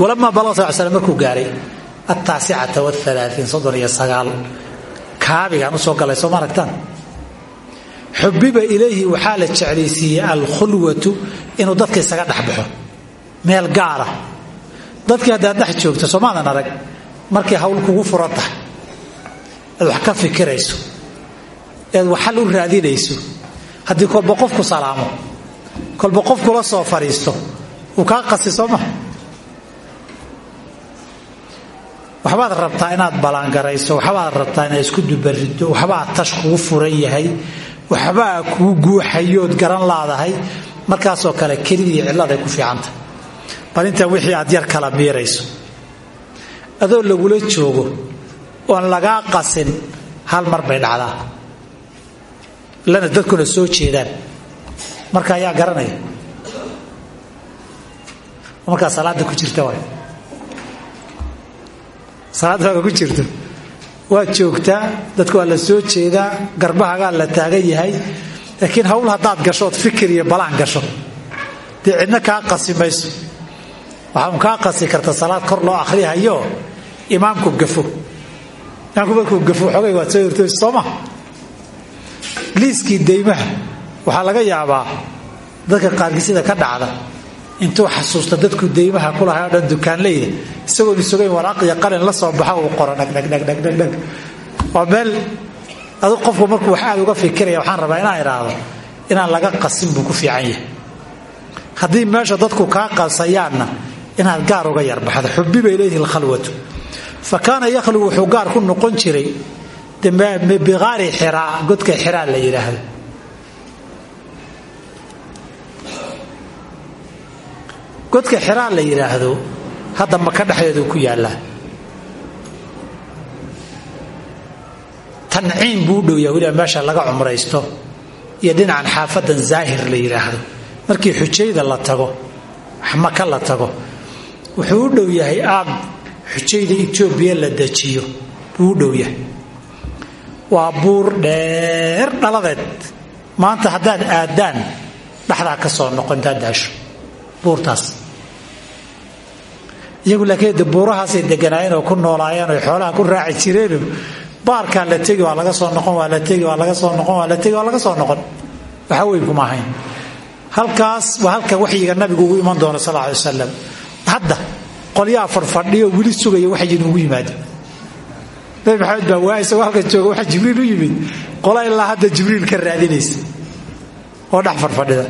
Walamaa balaga sal slam markuu gaaray ataasicata waalaaiin soddon iyo sagaal. Kaabigaan u soo galay soo ma aragtaan? Xubiba ilayhi waxaa la jeclaysiiyey alkhulwatu inuu dadka isaga dhexbaxo meel gaara dadkii haddaad dhex joogto soomaadan arag. Markay hawl kugu furan tahay eed wax ka fikirayso eed waxal u raadinayso. Haddii kolba qofku salaamo kolba qofkula soo fadhiisto uu kaa qasi soo maha rabtaa inaad ballaangarayso waxbaad rabtaa inaad isku dubariddo waxbaa tash kugu furan yahay waxbaa kuu guuxayood garan laadahay. Markaasoo kale kelidii cilladay ku fiicantahy bal inta wixii aad yar kala miirayso. Adoo lagula joogo oon lagaa qasin hal mar bay dhacdaa lana dadkuna soo jeedaan. Marka ayaa garanaya. Markaa salaada ku jirta waay. Salaadda waaga ku jirto waad joogtaa dadku waa la soo jeedaa garbahagaa la taagan yahay laakiin hawl haddaad gasho fikir iyo balaan gasho. Dee cidna kaa qasi mayso. Waxaa kaa qasi karta salaad kor loo akhriyahayo imaamku gafo. Imaamku markuu gafo xoogay waad soo hortooysa liiskii deymaha waxaa laga yaabaa dadka qaarkiisida ka dhacda intuu xasuusta dadku deymaha ku lahay o dhan dukaanleyda isagoon isugayn waraaq iyo qalin la soo baxo uu qoro dhagdhagdhagdhagdhag waa meel adu qofku markuu wax aad uga fikiraya waxaan rabaa inaan idhaahdo inaan laga qasin buu ku fiican yahay. Haddii meesha dadku kaa qalsayaanna inaad gaar uga yarbaxdo xubiba ilayhi lkhalwatu fa kaana yakhlu wuxuu gaar ku noqon jiray biqaari xiraa godka xiraa la yidhaahdo godka xiraa la yidhaahdo hadda maka dhexdeedu ku yaallaa tanciim buu u dhow yahay weliba meesha laga cumraysto. Iyo dhinacan xaafadan zaahir la yidhaahdo markii xujayda la tago maka la tago. Wuxuu u dhow yahay aag xujayda etoobiya la dejiyo. Buu u dhow yahay waa buur dheer dhaladeed. Maanta haddaad aadaan dhexdaa ka soo noqo intaad buurtaas. Iyagu laakiin de buurahaasay deganaayeen oo ku noolaayeen oo xoolaha ku raaci jireeno baarkaa la tegi waa laga soo noqon waa la tegi waa laga soo noqon waa la tegi waa laga soo noqon. Waxa weyn kuma ahayn. Halkaas waa halka waxyiga nabigu ugu iman doono sal alay wasalam hadda qolyaha fadhfadhiyo weli sugaya waxyi inuugu yimaado nabi maxamed baa waa isagoo halka jooga waxa jibriil u yimid. Qola ilaa hadda jibriil ka raadinaysa. Oo dhex fadhfadhida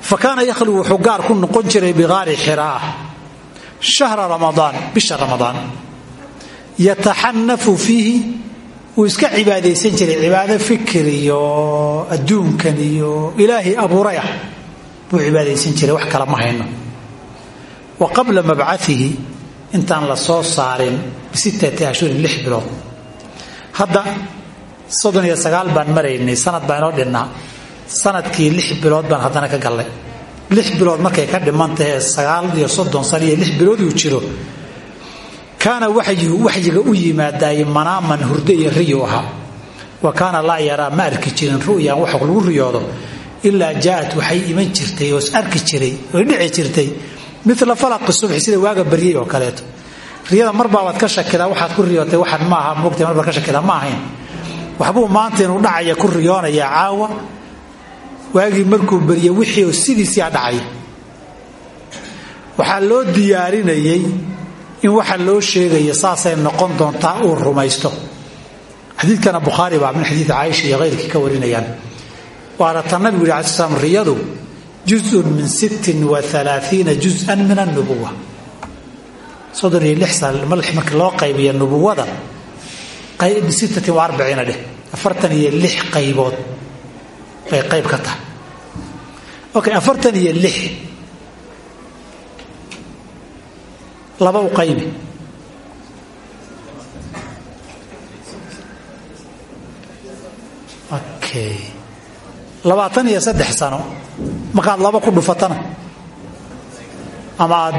fa kaana yakhlu wuxuu gaar noqon jiray biqaari xiraa shahra ramadaan bisha ramadaan. Yataxanafu fiihi wuu iska cibaadaysan jiray cibaado fikir iyo adduunkan iyo ilaahay abuuray ah buu cibaadaysan jiray wax kala ma hayno. Wa qabla mabcaihi intaan la soo saarin bisittati ashhurin lix bilood. Hadda soddon iyo sagaal baan maraynay sanad baa inoo dhinnaa sannadkii lix bilood baan haddana ka gallay. Lix bilood markay ka dhiman sagaal iyo soddon sano iyo lix bilood uu jiro kaana waxyiga u yimaadaay manaaman hurdo iyo riyu ahaa. Wa kaana laa yaraa ma arki jirin ru'yan wax lagu riyoodo ilaa waxay iman jirtay oo arki jiray oy dhici jirtay mila falaqi subxi sida waaga baryay oo kaleeto. Riyada marbaabaad ka shakidaa waxaad ku riyootay waxaan ma aha moogtay marbaad ka shakidaa ma ahayn. Waxbuu maanta inuu dhacaya ku riyoonayaa caawa. Waagii markuu beriye wixii oo sidiisiia dhacaya waxaa loo diyaarinayay in waxa loo sheegaya saasay noqon doontaa uu rumaysto. Xadiidkana bukhaari baa min xadiid caaisha iyo hayrkii ka warinayaan. Waana tan nabigu yidhi alai riyadu juzun min sittin wa alaaiina juz'an min annubuwa soddon iyo lix sano marka loo qaybiya nubuwada sittatin wa arbaciina dheh afartan iyo lix qaybood bay qayb ka tahay okay afartan iyo lix laba u qaybi okay labaatan iyo saddex sano markaad laba ku dhufatana. Ama aad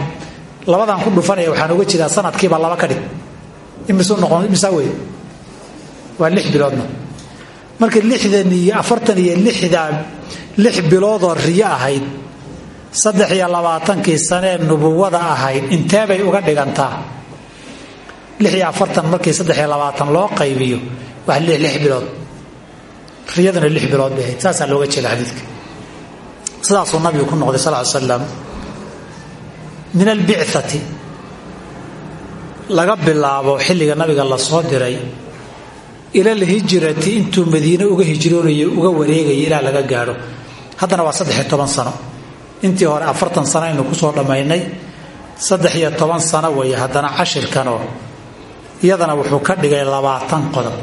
labadan ku dhufanaya waxaan uga jiraa sanadkiiba laba ka dhig. Imisuu noqon imisaa wey waa lix biloodna. Marka lixdan iyo afartan iyo lixdaa lix biloodoo riyo ahayd saddex iyo labaatankii sanee nubuwada ahayd inteebay uga dhigantaa? Lix iyo afartan markii saddex iyo labaatan loo qaybiyo waa lix lix bilood. Riyaduna lix bilood bay ahayd. Saasaa looga jeeda xadiidka sidaasuu nabigu ku noqday sal ly slam min albicati laga bilaabo xilliga nabiga la soo diray ila alhijrati intuu madiine uga hijroonayo uga wareegaya ilaa laga gaadho haddana waa saddex-iyo toban sano. Intii hore afartan sano aynu ku soo dhammaynay saddex iyo toban sano weeye haddana cashirkanoo iyadana wuxuu ka dhigay labaatan qodob.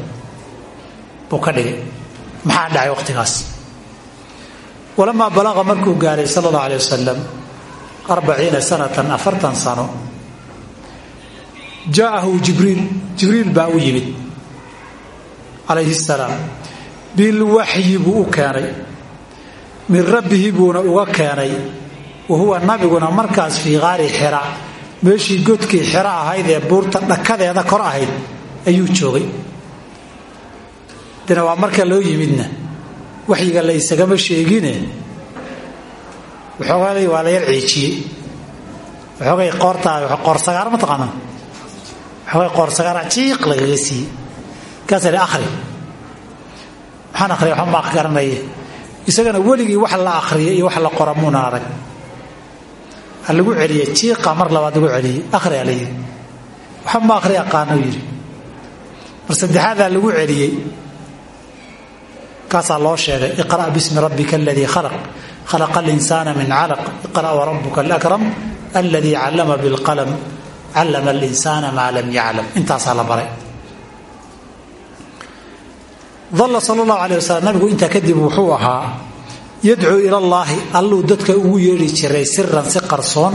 Buu ka dhigay. Maxaa dhacay waqhtigaas walamaa balaqa markuu gaaray sala allahu alay wasalam arbaciina sanatan afartan sano. Jaa'ahu jibriil jibriil baa u yimid. Calayhi salaam. Bilwaxyi buu u keenay. Min rabbihi buuna uga keenay. Wa huwa nabiguna markaas fii qaari xira. Meeshii godkii xiro ahayd ee buurta dhakadeeda kor ahayd ayuu joogay. Dina waa marka loo yimidna waxyiga la ysagama sheegine? Waxoogay waa la yar ciijiyey waxoogay qoortaa qoorsagaar ma taqaanaa waxoogay qoorsagaara jiiq lagaga siiyey. Kaasa la akhri. Maxaan akhriya waxba maaq garanaya isagana weligii wax la akhriya iyo wax la qora arag. Ha lagu celiye jiiqa mar labaad lagu celiyey akhriyaa la yidhi. Waxba ma akhri aqaano yidhi. Mar saddexaadaa lagu celiyey kaasaa loo sheegay iqra' bismi rabbika aladii khalaq khalaqa alinsaana min calaq iqra' warabuka alakram aladii callama bilqalam callama alinsaana maa lam yaclam intaasaa la baray. Dalla sal allahu wasalam nabigu intaa kadib wuxuu ahaa yadcuu ila allaahi alluu dadka ugu yeedhi jiray siran si qarsoon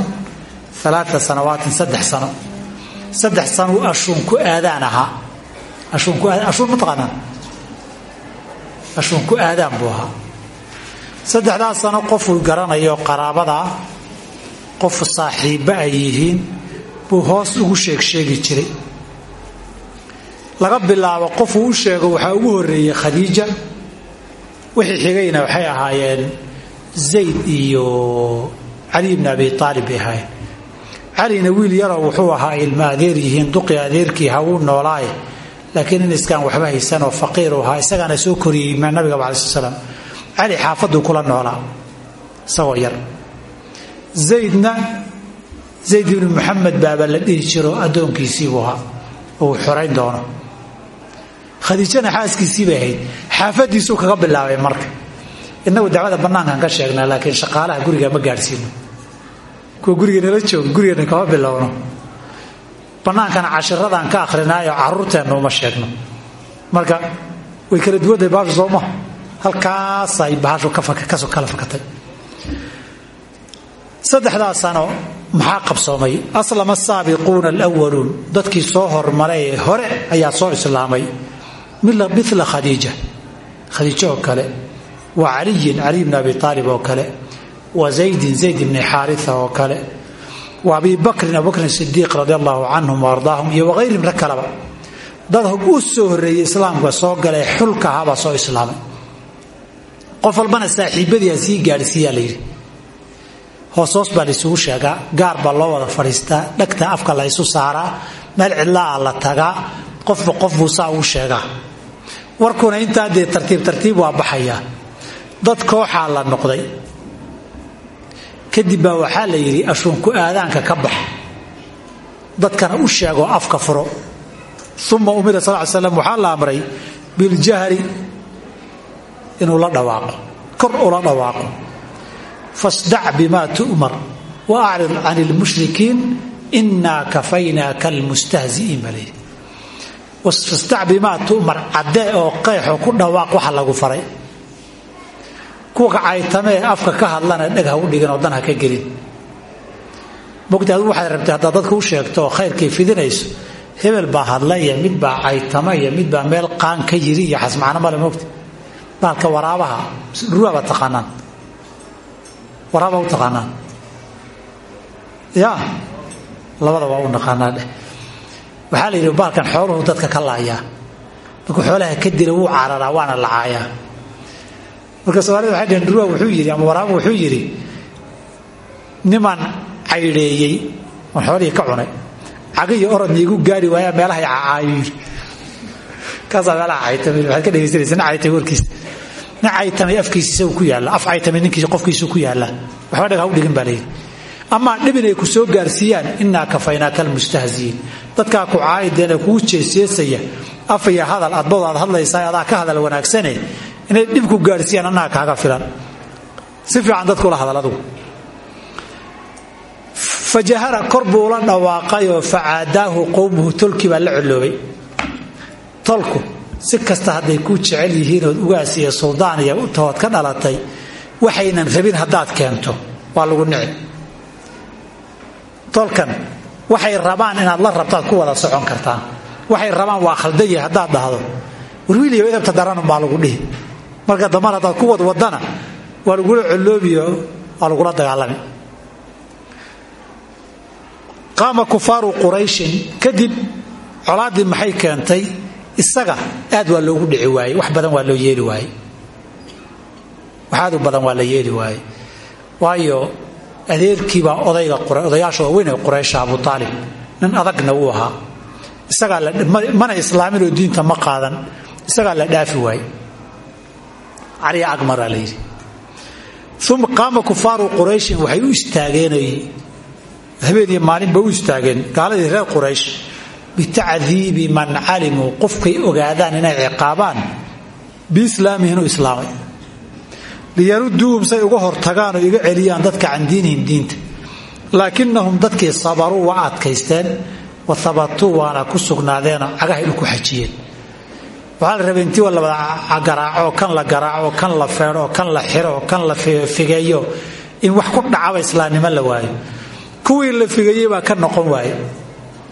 alaaa sanawaatin saddex sano. Saddex sano ashuun ku aadaan ahaa. Ma taqaanaa? ashuun ku aadaan buu ahaa. Saddexdaas sano qofuu garanayo qaraabadaa qofu saaxiibba ay yihiin buu hoos ugu sheeg sheegi jiray. Laga bilaabo qofuu u sheego waxaa ugu horeeyey khadiija wixii xigayna waxay ahaayeen zayd iyo cali ibni abi aalib bay ahaayeen. Calina wiil yaroo wuxuu ahaa ilma adeer yihiin duqi adeerkii hawuu noolaaye laakiin in iskaan waxba haysanoo faqiiru ahaa isagaana soo koriyey nabigaba alai sl slam cali xaafaduu kula noolaa isagoo yar. Zaydna zayd ibni muxamed baaba la dhihi jiro addoonkiisiibuu ahaa. Uu xorayn doono. Khadiijana xaaskiisii bay ahayd. Xaafadiisuu kaga bilaabay marka. Inagu dacwada bannaankan ka sheegnaa laakiin shaqaalaha guriga ma gaadhsiino kuwa guriganala jooga gurigeena kama bilowno bannaankana cashiradan ka akhrinaayo caruurteenna uma sheegno. Marka way kala duwantahay baashu sooma halkaasay bahashu ka soo kala fakatay. Saddexdaa sano maxaa qabsoomay? Aslama asaabiquuna alwaluun dadkii soo hormaray hore ayaa soo islaamay. Mila khadiija. Khadiijo oo kale. Wa caliyin caliy bni abi aalib oo kale. Wa zaydin zayd bni xaaria oo kale wa abi bakrin abubakrin sidiiq radi allahu canhum waardaahum iyo wakayrihim rag kaleba dad u soo horeeyey islaamka soo galee xulka ahaabaa soo islaamay. Qof walbana saaxiibadii ha la yidhi. Hoos hoos baa laisugu sheegaa gaar baa loo wada fadhiistaa dhegta afka la ysu saaraa meel cidlaa la tagaa qofba qof buu saa uu sheegaa. Warkuna intaa dee tartiib tartiib waa baxayaa. Dad kooxaa la noqday kadib baa waxaa la yidhi ashuunku aadaanka ka bax. Dadkana u sheegoo afka furo. Uma umira sal ly slam waxaa la amray biljahri inuu la dhawaaqo. Kor ula dhawaaqo. Fasdac bima tu'mar wa acrid can lmushrikiin inaa kafaynaaka almustahzi'iin baa layidhi fasdac bimaa tu'mar caddee oo qeexoo ku dhawaaq waxa lagu faray kuwa caytamee afka ka hadlana dheg ha u dhigin oo dan ha ka gelin. Mogta adu waxaad rabtay haddaad u sheegto oo khayrkay fidinayso hebel baa hadla iyo mid baa caytama iyo mid baa meel qaan ka yiri iyo xasmacno male mogta baalka waraabaha ruwaaba taqaanaan. Waraaba u taqaanaan. Ya labada waa u naqaanaa dheh. Waxaa la yidhi baalkan xooluhu dadka ka laayaa. Markuu xoolaha ka dila wuu cararaa waana lacaayaa marka soomaalida waxay dhaheen wuxuu yidhi ama waraaba wuxuu yidhi niman caydheeyey oon xoolihii ka cunay cagiyo orodna igu gaari waayaa meelahay cacaayu yidhi kaasaa meelaha caytamay waxaad ka dhegaysanaysa nin caytay warkiisa. Nin caytamay afkiisa isagu ku yaalla af caytamay ninkiisa qofkiisu ku yaalla. Waxba dheg ha u dhigin baa layidhi amaa ay ku soo gaarsiiyaan innaa kafaynaaka almustahziyiin dadkaa ku caayideena kugu jeeseesaya hadal aad hadlaysaa adaa ka hadal wanaagsane inay dhib ku gaarsiiyaan annaga kaaga filan. Si fiican dadkula hadal adugu. Fajahara kor buu la dhawaaqayoo facaadaahu qowmuhu tolkii baa la coloobay tolku si kasta hadday ku jecel yihiin ood ugaas iyo suldaan iyo tahood ka dhalatay waxaynan rabin haddaad keento. Waa lagu nici tolkan waxay rabaan inaad la rabtaad ku wada socon kartaan. Waxay rabaan waa khaldaya haddaad dhahdo. Warwiiliyo edabta daranun baa lagu dhihi marka damban haddaad ku wadwadana waa lagula coloobiyo waa lagula dagaalami. Qaama kufaaru qurayshin kadib colaaddii maxay keentay? Isaga aad waa loogu dhici waayey wax badan waa loo yeeli waayey. Wax aad u badan waa la yeeli waayey. Waayo adeerkiibaa odayga odayaasha waaweyn ee quraysha abu aalib nin adagna wuu ahaa. Isagaa mana islaaminoo diinta ma qaadan. Isagaa la dhaafi waaye caliya agmaraa la yidhi uma qaama kufaaru qurayshin waxay u istaageenay. Habeen iyo maalinba u istaageen. Gaaladii reer quraysh bitacdiibi man calimuu qofkay ogaadaan inay ciqaabaan. Biislaamihi inuu islaamay. Liyaruduuhum say uga hortagaan oo iga celiyaan dadka can diinihim diinta. Laakinahum dadkii sabaruu waa adkaysteen wa habatuu waana ku sugnaadeenoo cagahay dhulku xajiyeen waxaa la rabay intii wa garaaco kan la garaaco kan la feedho kan la xiro kan la figeeyo in wax ku dhacaba islaamnimo la waayo. Kuwii la figeeyey baa ka noqon waaye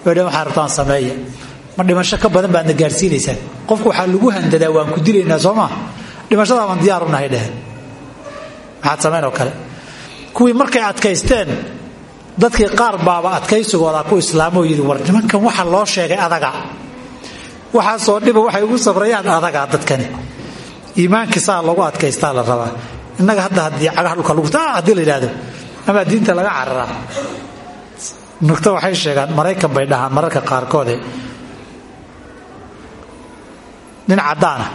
way dhan waxaa rabtaan sameeya. Ma dhimasho ka badan baadna gaarsiinaysaan qofku waxaa lagu handadaa waan ku dilaynaa soo maa dhimashada baan diyaaru nahay dheheen maxaad samayn kale. Kuwii markay adkaysteen dadkii qaar baaba adkaysigooda ku islaamoo yidhi war nimankan waxa loo sheegay adaga waxaasoo dhiba waxay ugu sabrayaan adagaa dadkani. Iimaankiisaa lagu adkaystaa la rabaa. Innaga hadda haddii cagaha dhulka lagu haddii la yidhahdo amaa diinta laga cararaa nugta waxay sheegaan maraykan bay dhahaan mararka qaarkoode nin caddaana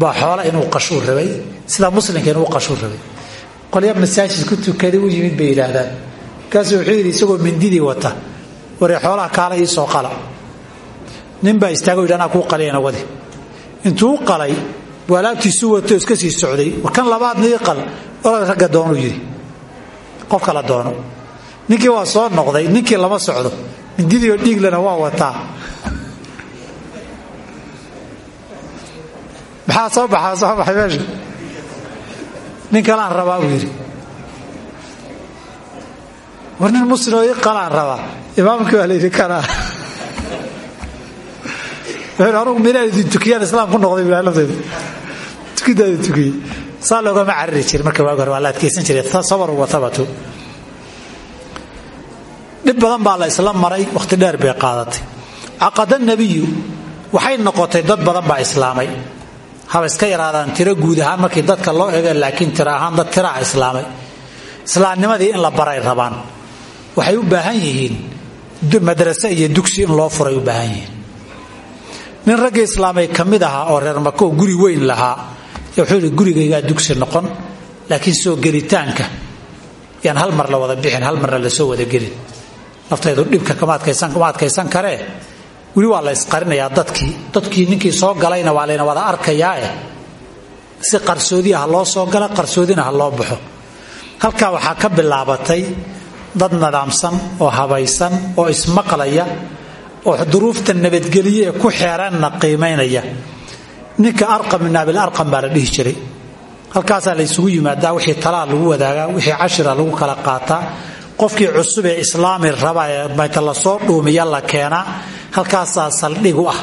baa xoola inuu qashuu rabay sida muslimka inuu qashuu rabay. Qolya masaajid ku tukaday u yimid bay yidhaahdaan. Markaasuu wuxuu isagoo mindidii wata waree xoolaha kaala ii soo qala. Nin baa istaago yidhi anaa kuu qaliyana wadi. Intuu qalay buu alaabtiisu wato iska sii socday. War kan labaadna ii qal olay ragga doonuu yidhi. Qof kala doono. Ninkii waa soo noqday ninkii lama socdo. Mindidiioo dhiiglana waa wataa. Maxaa soo baxaa soo baxay meesha nin kalaan rabaa buu yidhi. War nin muslim oo ii qalaan rabaa imaamkii baa layidhi wuxuu anugu minaan idin tukiyaan islaam ku noqday bilaa lafteeda tukidaada tukiyey. Saa loogama carari jiri marka waagi hore waa la adkaysan jiray. Sabaru wa habatu dhib badan baa la isla maray wakhti dheer bay qaadatay. Caqada nebiyu waxay noqotay dad badan baa islaamay. Haba iska yaraadaan tiro guud ahaan markii dadka loo eega laakiin tiro ahaan dad tiraa islaamay. Islaamnimadii in la baray rabaan. Waxay u baahan yihiin madrase iyo dugsi in loo furay u baahan yihiin. Nin ragga islaamay ka mid oo reer maka guri weyn lahaa wuxuu yidhi gurigaygaa dugsi noqon laakiin soo gelitaanka. Yaan hal mar la wada bixin hal marna la soo wada gelin. Naftaydu dhibka kama adkaysan karee weli waa la isqarinayaa dadkii dadkii ninkii soo galayna waa layna wada arkayaae si qarsoodiya ha loo soo gala qarsoodina loo baxo. Halkaa waxaa ka bilaabatay dad nadaamsan oo habaysan oo ismaqlaya oo duruufta nabadgelye ee ku xeeranna qiimaynaya ninka arqam ibn abil arqam baa la dhihi jiray. Halkaasaa la ysugu yimaadaa wixii talaa lagu wadaagaa wixii cashira lagu kala qaataa. Qofkii cusub ee islaami raba ee mayta la soo dhuumiya la keenaa halkaasaa saldhig u ah.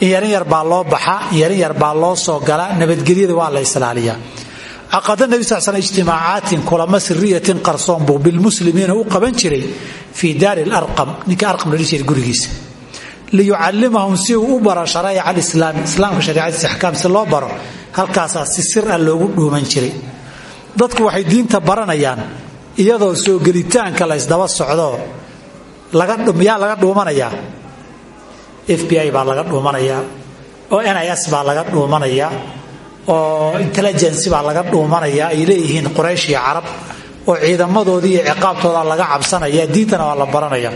Inyarin yar baa loo baxaa inyarin yar baa loo soo galaa nabadgelyada waa la islaaliyaa caqada nebi sal sl ijtimaacaatin kulama siriyatin qarsoon buu bilmuslimiina u qaban jiray fii daari larqam ninkii arqam la dhihi jiray gurigiisa si uu u baro sharaa'ic alislaami islaamka shariicadiisa axkaam si loo baro halkaasaa si sir ah loogu dhuuman jiray dadku waxay diinta baranayaan iyadoo soo gelitaanka la ysdaba socdo yaa laga dhuumanayaa f b i baa laga dhuumanayaa oo nis baa laga dhuumanayaa oo intelligency baa laga dhuumanayaa ay leeyihiin quraysh iyo carab oo ciidamadoodii ciqaabtooda laga cabsanaya diintana waa la baranaya.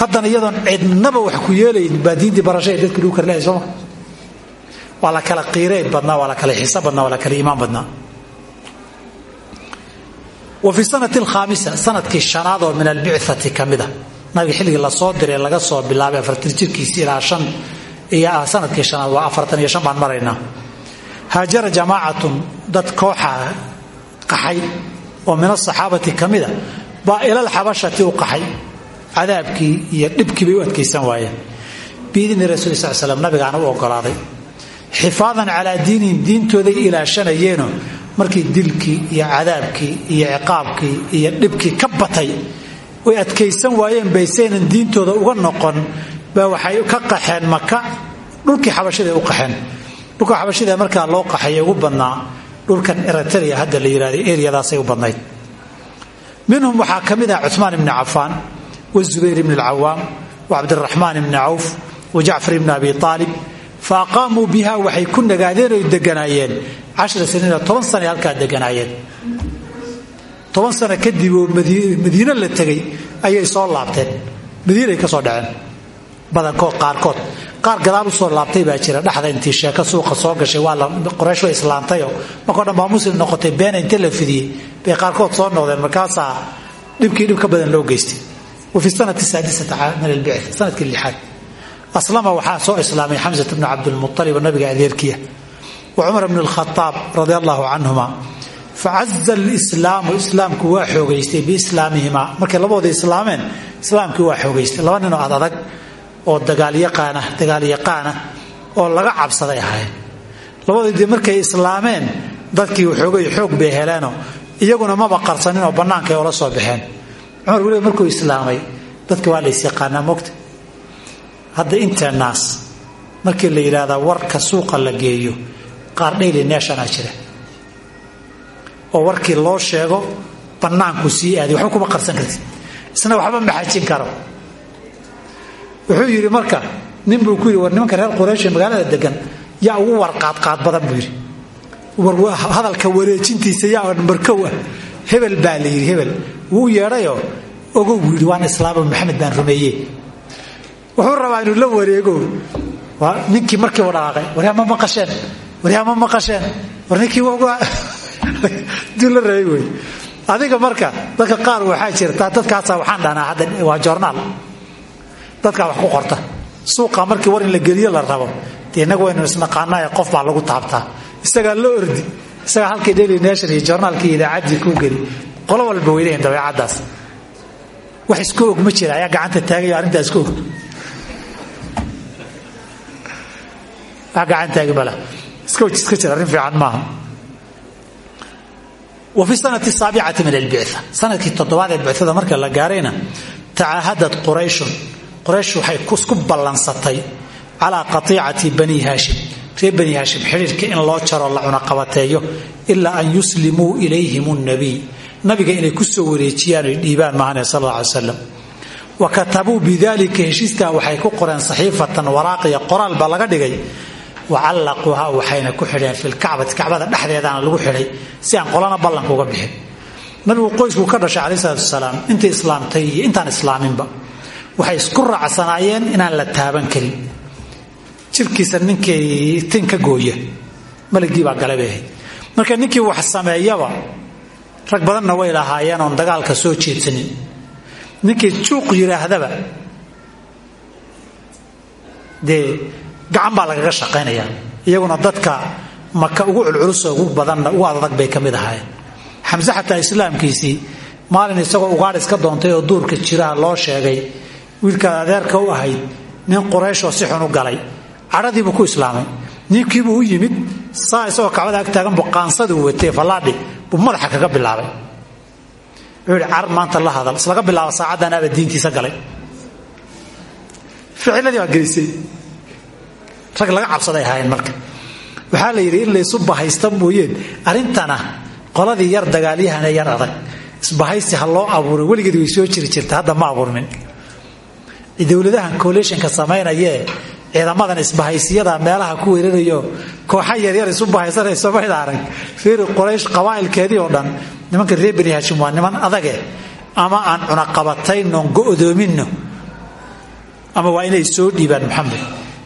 Haddana iyadoon cidnaba wax ku yeelayn baa diintii barashada dadki lagu kala lehay sooma waa la kala qiireyd badnaa waa la kala xiisa badnaa waa la kala iimaan badnaa. Wa fi sanati alkhaamisa sannadkii shanaad oo min albicati ka mida nabiga xilligii la soo diray laga soo bilaabay afartan jirkiisi ilaa shan iyo ah sannadkii shanaad waa afartan iyo shan baan maraynaa haajara jamaacatun dad kooxa qaxay oo min asaxaabati ka mida baa ilal xabashati u qaxay. Cadaabkii iyo dhibkii bay u adkaysan waayeen. Biidni rasuuli sal slam nabigaana u ogolaaday. Xifaadan calaa diinihim diintooday ilaashanayeeno markii dilkii iyo cadaabkii iyo ciqaabkii iyo dhibkii ka batay way adkaysan waayeen baysaynan diintooda uga noqon baa waxay ka qaxeen maka dhulkii xabashida u qaxeen dhulka xabashida markaa loo qaxay ugu badnaa dhulkan eritrea hadda la yidhahdo eryadaasay u badnayd. Minhum waxaa ka mid ah cumaan ibni cafaan wazubayr ibni alcawaam wa cabdiraxmaan ibni cawf wa jacfar ibni abi aalib fa aqaamuu biha waxay ku nagaadeen oy deganaayeen. Cashra saniina toban sana halkaa deganaayeen. Toban sano kadib oo madiine la tegay ayay soo laabteen. Madiinay ka soo dhaceen. Badankood qaarkood qaar gadaal u soo laabtay baa jira. Dhexda intii sheeko suuqa soo gashay waa qoraysh way islaantayoo markao dhan baa muslim noqotay beena inta la fidiyey bay qaarkood soo noqdeen. Markaasaa dhibkii dhib badan loo geystay. Wa fi sanati saadisata min albicth sannadkii lixaad. Aslama waxaa soo islaamay xamsat bnu cabdilmualib oo nabiga adeerkiya. Wa cumar bn alkhaaab radi allahu canhuma facaza alislaamu islaamku waa xoogaystay biislaamihimaa markay labadooda islaameen islaamkii waa xoogaystay laba adag oo dagaalyaqaana oo laga cabsaday ahayn labadoodii markay islaameen dadkii xoogay xoog bay iyaguna maba qarsaninoo bannaankay ola soo baxeen. Cumar weliba markuu islaamay dadka waa lays yaqaanaa mogta hadda inteenaas markii la yidhaahdaa warka suuqa la geeyo qaar dhayli neeshanaa jira. Oo warkii loo sheego bannaanku sii aaday waxba kuma qarsan kartid. Isna waxba maxajin karo wuxuu yidhi marka nin buu ku yidhi war nimanka reer quraysh ee magaalada degan yaa ugu warqaadqaad badan buu yidhi. Hadalka wareejintiisa yaa markow ah. Hebel baa hebel. Wuu yeedhayoo ogow buu waan islaamo maxamed baan rumeeye wuxuu rabaa inuu la wareego. Ninkii markii u dhaqaaqay waryaa ma maqasheen? Waryaa ma maqasheen? War ninkii duu la rabay adiga marka dadka qaar waxaa jirta dadkaasa waxaan dhahnaa hadda waa joornaal dadkaa wax ku qorta. Suuqa markii war in la geliyo la rabo. Dee innagu waynu isnaqaanaaye qof baa lagu taabtaa. Isagaa la ordi. Isagaa halkii daily nation iyo joornaalkii idaacaddii kuu geli. Qolo walba weynayn dabeecaddaas. Wax isku og ma jira ayaa gacanta taagayo arrintaa isku og. Wax gacan taagi mala jira arrin fiican maaha. Wa fi sanati saabicati min albictha sannadkii toddobaad ee bicada marka la gaarayna quraysh waxay isku ballansatay calaa qatiicati bani haashim. Reer bani haashim xidhiirka in loo jaro la cunaqabateeyo ilaa an yuslimuu ilayhim nabiy nabiga inay ku soo wareejiyaan ay dhiibaan maahane sal alla wa katabuu bidalika heshiistaa waxay ku qoreen saxiifatan waraaqiya qoraal baa laga dhigay. Wa callaquuha waxayna ku xidheen filkacbati kacbada dhexdeedaana lagu xidhay si aan qolana ballanka uga bixin. Nabigu qoysku ka dhashay calai salatu wasalaam islaamtay iyo intaan islaaminba waxay isku raacsanaayeen inaan la taaban karin. Jirkiisa ninkii tin ka gooya malagii baa gale marka ninkii wax sameeyaba rag badanna way lahaayeen oon dagaalka soo jeedsanin. Ninkii juuq yidhaahdaba dee gacan baa lagaga shaqaynayaa. Iyaguna dadka maka ugu culculusoo ugu badanna ugu adag bay ka ahaayeen. Xamse xataa islaamkiisii maalin isagoo ugaadh iska doontay oo duurka jiraha loo sheegay wiilkaad adeerka u ahayd nin qurayshoo si xun u galay. Cadhadiibuu ku islaamay. Ninkiibuu u yimid saa isagoo kacbada ag taagan buu qaansaduu watee fallaadhi buu madaxa kaga bilaabay. Wuxuu car maanta la hadal. Islaga bilaaba saacaddan aaba diintiisa galay. Ficiladii baa gelisay. Rag laga cabsaday ahaayeen marka. Waxaa la yidhi in laysu bahaysta mooyeen arrintana qoladii yar dagaalyahane yar adag. Isbahaysi ha loo abuuray weligeed way soo jiri jirta hadda ma abuurmin dowladahan coalitionka samaynayee ciidamadan isbahaysiyada meelaha ku weerarayo kooxa yaryar isu bahaysanayso mayda arag? Fiiri quraysh qabaa'ilkeedii oo dhan nimanka reer bani hashim waa niman adage ama aan cunaqabataynoon go'doominno ama waa inay soo dhiibaan maxamed?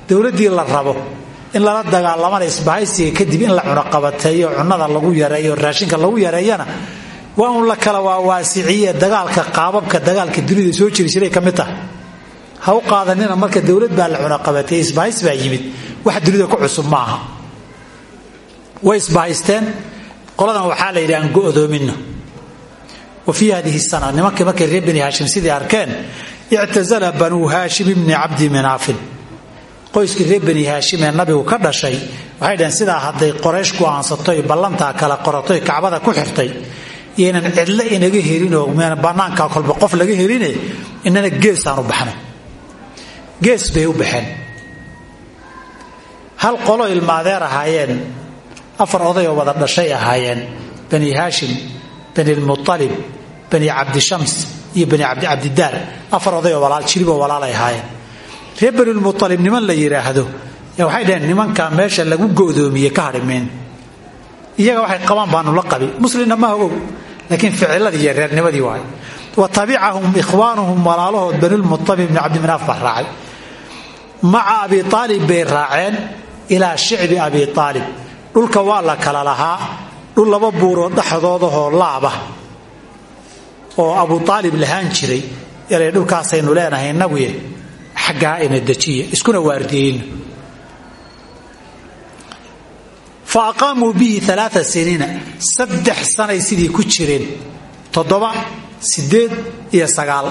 Dowladdii la rabo in lala dagaalamana isbahaysiga kadib in la cunaqabateeyo cunnada lagu yareeyo raashinka lagu yareeyana waa un la kala waawaasiciye dagaalka qaababka dagaalka dunida soo jiray ka mid tahay ha qaadanina marka dowlad baa la cunaqabateeye isbahays baa yimid. Wax dunida ku cusub ma aha way isbahaysteen qoladan waxaa la yidhi aan go'doomino wa fii hadihi sana nimankii markay sidii arkeen ictazala banuu haashim ibni cabdi minaafin qoyskii reer bani ee nabigu ka dhashay waxay dhaheen sidaa hadday qoraysh go'aansatoy ballantaa kala qoratoy kacbada ku xirtay yaynan cidlo inaga helinoo bannaankaa kolba qof laga heline inana geesaan u baxno gees bay u baxeen. Hal qolo ilmaadeer ahaayeen afar odayoo wada dhashay ahaayeen bani haashim bani lmualib bani cabdishams iyo bani cabdidaar afar odayoo jiliboo walaalay ahaayeen. Reer banilmualib niman la yidhaahdo waxay dhaheen nimankaa meesha lagu go'doomiye ka hadhimeen iyaga waxay qabaan baanu la qabi. Muslimna ma ogow laakiin ficiladii iyo waay. Wa tabicahum ikhwaanuhum walaalahood banilmualib ibni cabdimanaaf baa raacay maca abi aalib bay raaceen ilaa shicbi abi aalib dhulka waa la kala lahaa dhul laba buuroo dhexdoodahoo laaba oo abu aalib lahaan jiray ilay dhulkaasaynu leenahay inaguye xaggaa ina dejiya iskuna waardiyeyno fa aqaamuu bihi alaaa siniina saddex sanay sidii ku jireen toddoba sideed iyo sagaal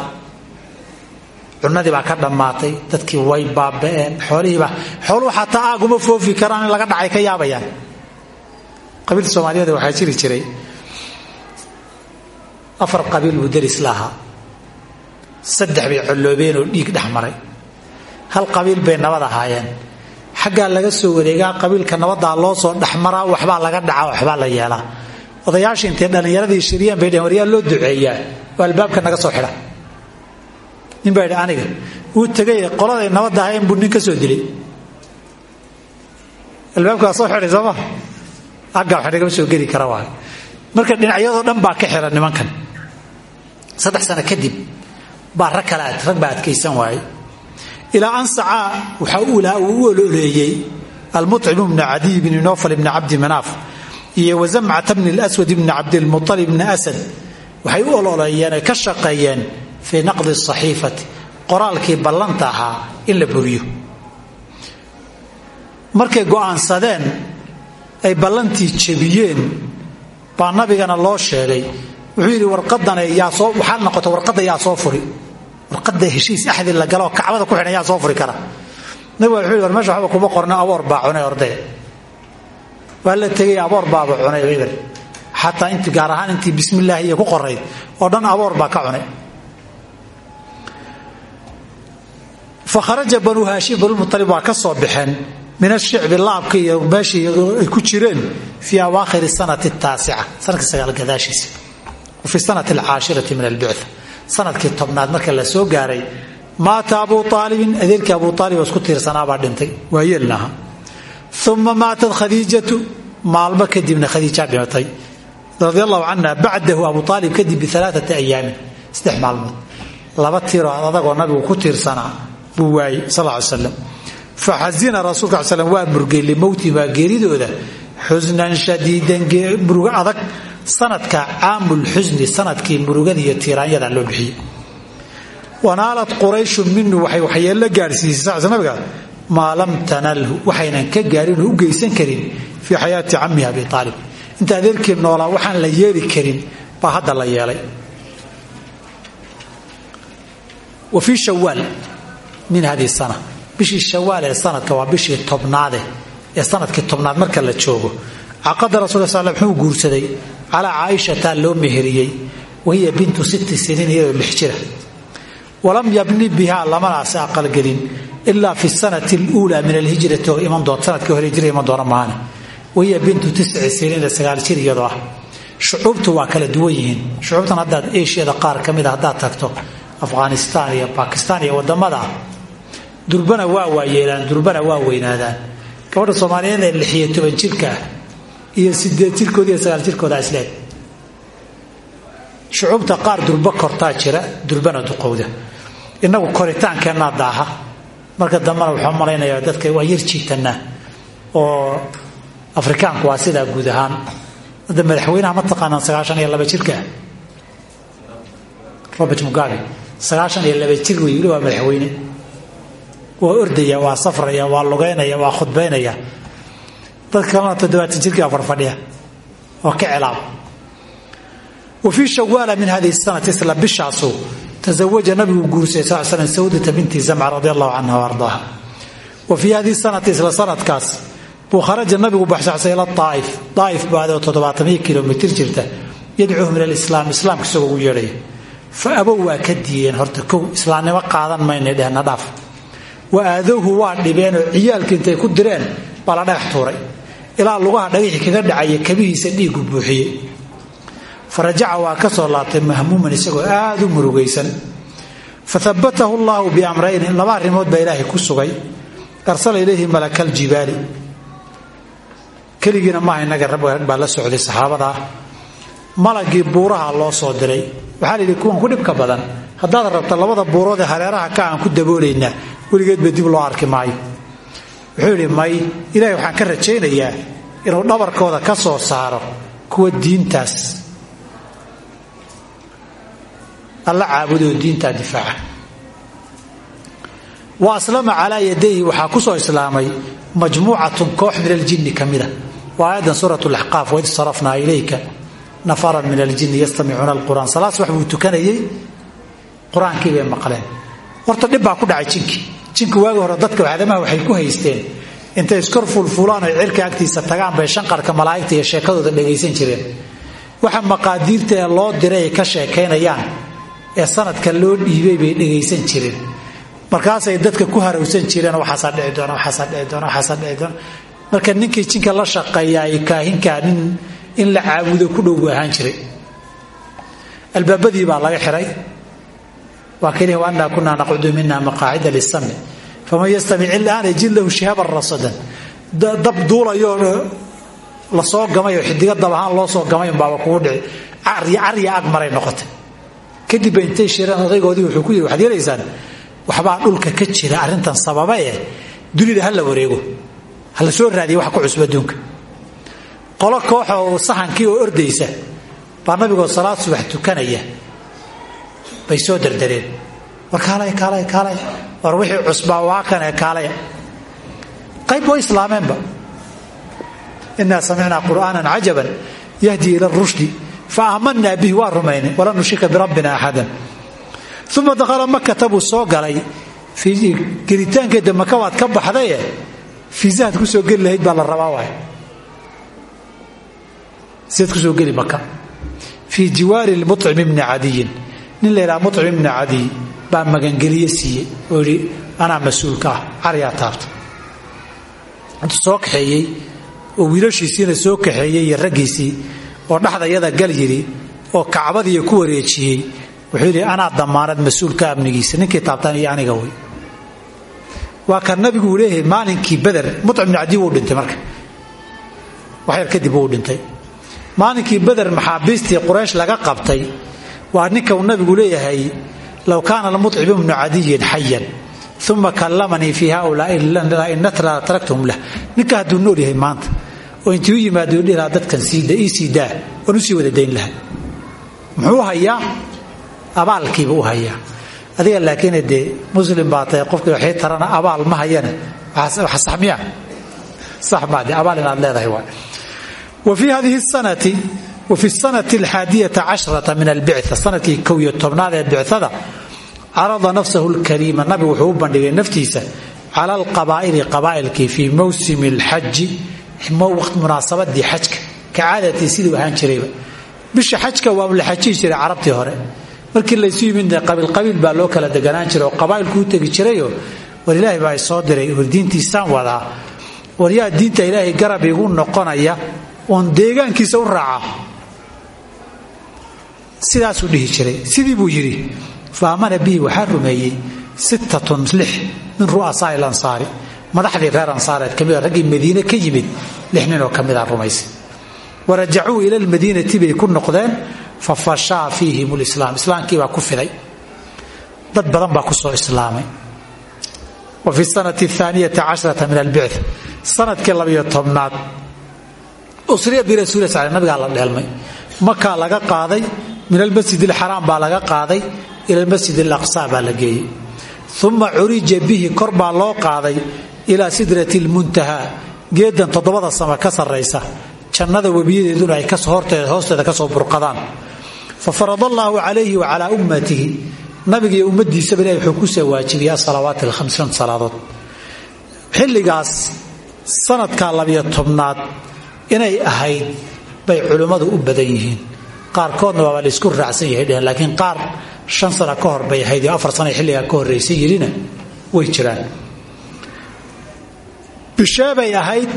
cunadii baa ka dhammaatay dadkii way baaba'een. Xoolihiiba xooluhu xataa aaguma foofi karaan in laga dhacay ka yaabayaan. Qabiilka soomaaliyeed waxaa jiri jiray. Afar qabiil buu deris la ahaa saddex bay colloobeen oo dhiig dhex maray. Hal qabiil bay nabad ahaayeen. Xaggaa laga soo wareegaa qabiilka nabaddaa loo soo dhexmaraa waxbaa laga dhacaa waxbaa la yeelaa. Odayaashii intay dhallinyaradii shiriyeen bay dheheen loo duceeyaa? Oo naga soo xidha nin baa yidhi aniga wuu tegay qoladay nabadda ahayn buu nin ka soo dilay. Albaabkaa soo xidhay sooma aggaa wax nagama soo geli kara waay marka dhinacyadoo dhan baa ka xiran nimankan. Saddex sano kadib baa rag kale rag baa adkaysan waaye ilaa an sacaa waxaa uu u ololeeyey almucim bni cadiy bni nofal bni cabdi manaaf iyo wazamcata bni lswad bni cabdilmualib bni asad. Waxay u ololeeyeen ka shaqeeyeen fii naqdi saxiifati qoraalkii ballanta ahaa in la buriyo markay go'aansadeen ay ballantii jebiyeen baa nabigana loo sheegay. Wuxuu yidhi warqadan waxaa noqota warqadda yaa soo furi. Warqada heshiis axdi la galo oo kacbada ku xidhan yaa soo furi kara. Nabiga wuxuu yidhi war meesha waxba kuma qorna cunay ordee. Waa la intii gaar ahaan intii bismillaahi iyo ku qorayd oo dhan aboor baa ka cunay fa kharaja banuu haashim banulmutalib waa ka soo baxeen. Min ashicbi laabka iyo meeshii ay ku jireen fii awaakhiri sanati taasica sanadka sagaal gadaashiisa fi sanati alcaashirati min albictha sannadkii tobnaad marka la soo gaaray maata abu aalibin adeerkii abu aalib oo isku tiirsanaabaa dhintay waa yeelnaha uma maatat khadiijatu maalmo kadibna khadiijaa dhimatay. Radi allahu canha bacdahu abu aalib kadib bialaaati ayaamin saddex buu waayey sal ly slam faxasina rasuulka al slam waa murgay limowtimaa geeridooda. Xusnan shadiidan murugo adag. Sanadka caamulxusni sannadkii murugada iyo tiiraanyada loo bixiyey. Wanaalat qurayshu minu waxay waxyeello gaadhsiisay nabiga maa lam tanalhu waxaynan ka gaarin u geysan karin fii xayaati cammihi abi aalib inta adeerkii noolaa waxaan la yeeli karin baa hadda la yeelay. Wa fii min hadihi sana bishii shawaal ee sanadka waa bishii tobnaade ee sannadkii tobnaad marka la joogo. Caqada rasul sal muxuu guursaday calaa caaishataa loo meheriyey wahiya bintu sitti siniin iyadoo lix walam yabni biha lamanaasi aqalgelin ilaa fi sanati luulaa min alhijrati oo iman doon sannadkii hore hijra iman doona maahane wahiya bintu tisci siniin ee sagaal jir iyadoo ah. Shucuubtu waa kala duwan yihiin. Shucuubtan haddaad eshiyada qaar ka mida haddaad tagto afghanistaan iyo bakistaan iyo waddamada durbana waa waayeelaan durbana waa weynaadaan. Gabadha soomaaliyeed ee lixiyo toban jirka ah iyo sideed jirkooda iyo sagaal jirkooda isleeg shucuubta qaar durbo kortaa jira durbana duqowda. Inagu koritaankeenaa daaha. Marka dambena waxaa malaynayaa dadka waa yar jiitanaa oo afrikaanku waa sidaa guud ahaan. Hadda madaxweynaha ma taqaanaan sagaashan iyo laba robert mugabe. Sagaashan iyo laba jir waa madaxweyne waa ordaya waa safraya waa lugaynaya waa khudbaynaya dad kalena toddobaatan jirkii baa farfadhiya oo ka cilaab wa fii shawaala min hadihi sanati isla bishaasu tazawaja nabigu guursay sal sawdata binti zamca radi allahu canha wa fii hadihi sanati isla sanadkaas buu kharaja nabigu baxsacsay ila aaif aaif baadoo toddobaatamiyo kilomitir jirta yadcuuhu min alislaam islaamka isagoo yeedhaya fa abow waa ka diideen horta kow islaamnimo qaadan mayna dhehna dhaaf wa aadowhu waa dhibeenoo ciyaalkii intay ku direen baa la dhagax tuuray. Ilaa lugaha dhagixii kaga dhacaya kabihiisa dhiigu buuxiyey. Fa rajaca waa ka soo laabtay mahmuuman isagoo aad u murugaysan. Fa habatahu llaahu biamrayni laba arrimood baa ilaahay ku sugay. Arsala ilayhi malakaljibaali keligiina maaha inaga rag baa la socday saxaabadaa malagii buuraha loo soo diray. Waxaa layidhi kuwan ku dhibka badan. Haddaad rabta labada buurood ee hareeraha ka aan ku daboolaynaa weligeedba dib loo arki maayo. Wuxuu yidhi may ilaahay waxaan ka rajaynayaa inuu dhabarkooda ka soo saaro kuwa diintaas. Alla caabudoo diintaa difaaca. Wa aslama calaa yadayhi waxaa ku soo islaamay majmuucatun koox min aljinni ka mida waa aayaddan suurat laxqaaf waid ilayka nafaran min aljinni yastamicuuna alqur'aan. Salaas wax buu tukanayey. Qur'aankii bay maqleen. Horta dhib ku dhacay jinkii. Jinku waagi hore dadka aadamaha waxay ku haysteen intay iskor fulfulaan oy cirka agtiisa tagaan bay shanqarka malaa'igta iyo sheekadooda dhagaysan jireen. Waxa maqaadiirta ee loo diray ay ka sheekaynayaan ee sanadka loo dhiibay bay dhagaysan jireen. Markaasay dadka ku harawsan jireen waxaasaa dhici doona waxaasaa dhici doona waxaasaa dhici doona. Marka ninkii jinka la shaqeeyaay kaahinkaa nin in la caabudo ku dhow buu jiray. Albaabadii baa laga xiray. Waa keliya waanaa kunaa naqudu mina maqaacida lisami faman yastamic ilaan yajid lahu shihaban rasadan. Dab duulayoo la soo gamay oo xidigo dab loo soo gamay unbaaba kugu dhici carya ag maray noqotay. Kadib ba intay shireen odaygoodii wuxuu ku yidhi waxaad yeelaysaan? Waxbaa dhulka ka jira arrintan sababa eh dunida ha la wareego. Ha la soo raadiya wax ku cusub adduunka qolo kooxa oo sahankii oo ordaysa baa nabigoo salaad subax tukanaya. Bay soo dardareen. War kaalay kaalay kaalay. War wixii cusbaa waa kanee kaalaya qayb way islaameenba. Inaa samicnaa qur'aanan cajaban yahdii ila rushdi fa aamanaa bihi waa rumaynay walan nushrika birabbina axadan. Uma dakhala makata buu soo galay. Gelitaankeeda maka waad ka baxdaye? Fiisahaad ku soo geli lahayd baa la rabaa waay sidaad ku soo geli maka fii jiwaari mucim bni cadiyin nin la ydhaha mucim ibni cadiy baa magangeliye siiyey oo yidhi anaa mas'uulka ah cariyaa taabta intuu soo kaxeeyey oo wiilashiisiina soo kaxeeyey iyo raggiisii oo dhaxda yada gal yidhi oo kacbadiiya ku wareejiyey wuxuu yidhi anaa damaanad mas'uulka amnigiisa ninkii taabtaan iyo aniga wey waa kan nabigu uu leeyahay maalinkii kadib dhintay maalinkii beder maxaabiistii quraysh laga qabtay waa ninka uu nabigu leeyahay low kaana lmucim bnu cadiyin xayan uma kallamanii fii haulaai inatra taraktuhum lah. Ninka hadduu nool yahay maanta oo intii u yimaado dhihaa dadkan ii sii daa waan wada dayn laha muxuu hayaa? Abaalkiiba u hayaa. Adiga laakiin dee muslim baa qofkii waxay tarana abaal ma hayana. Wax sax miya sax maade abaal inaad leedahay waay wa fii hadihi sanati wa fi sanati alxaadiyata cashrata min albictha sannadkii kow iyo tobnaad ee bicada carada nafsahu lkariima nabigu wuxuu u bandhigay naftiisa cala alqabaa'ili qabaa'ilkii fii mawsimi alxaji munaasabadii xajka ka caadatii siduu ahaan jirayba bisha xajka waa la xajihi jiray carabtii hore markii laysu yimid qabiilqabiil baa loo kala deganaan jiray oo qabaa'ilku u tegi jirayoo war ilaahay baa soo diray war diintiisaan wadaa war yaa diinta ilaahay oon deegaankiisa u raaca sidaasuu dhihi jiray. Sidii buu yidhi fa amana bihi waxaa rumeeyey sittatun lix min ru'asaai lansaari madaxdii reer ansaareed kamida raggii madiine ka yimid lix ninoo ka mida rumaysay. Warajacuu ila lmadiinati bay ku noqdeen fa fashaa fiihim lislaam islaamkiibaa ku fiday. Dad badan baa ku soo islaamay. Wa fi sanati aaniyati cashrata min albic sannadkii labayo tobnaad usriya birasuuli sal nabigaa la dheelmay. Makaa laga qaaday min almasjid alxaraam baa laga qaaday ila almasjid alaqsa baa la geeyey. Uma curija bihi kor loo qaaday ilaa sidrati lmuntahaa geedan toddobada sama ka sarraysa. Jannada webiyadeeduna ay hoosteeda ka soo burqadaan. Fa farad allaahu wa calaa ummatihi. Nabigiiyo ummadiisaba ilahi wuxuu ku soo waajibiyey asalawaati alhams shan salaadood. Xilligaas sanadka labiyo tobnaad inay ahayd bay culimmadu u badan yihiin. Qaarkoodna waaba laysku raacsan yahay laakiin qaar shan sano ka hor bay ahayd iyo afar sana xilligaa ka horraysa yidhina way jiraan. Bisheebay ahayd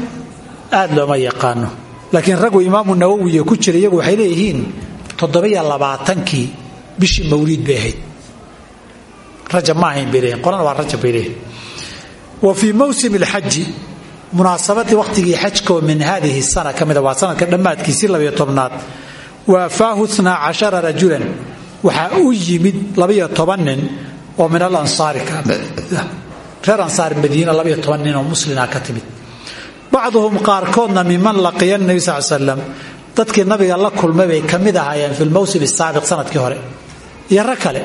aad looma yaqaano. Laakiin raggu imaamu nawowiya ku jira iyagu waxay leeyihiin toddobiyo labaatankii bishii mawliid bay ahayd. Rajab ma ahayn bay waa rajab bay wa fii mawsimi alxaji munaasabadii wakhtigii xajkoo min hadihi sana ka mida waa sanadka dhammaadkiisii labayo tobnaad. Waafaahu naa cashara rajulan waxaa u yimid labayo toban nin oo min alansaari reer ansaar madiina labayo toban nin oo muslina ka timid. Bacduhum qaarkoodna miman laqiya nabi sal slam dadkii nabiga la kulmay bay ka mid ahaayeen fi sannadkii hore. Iyo kale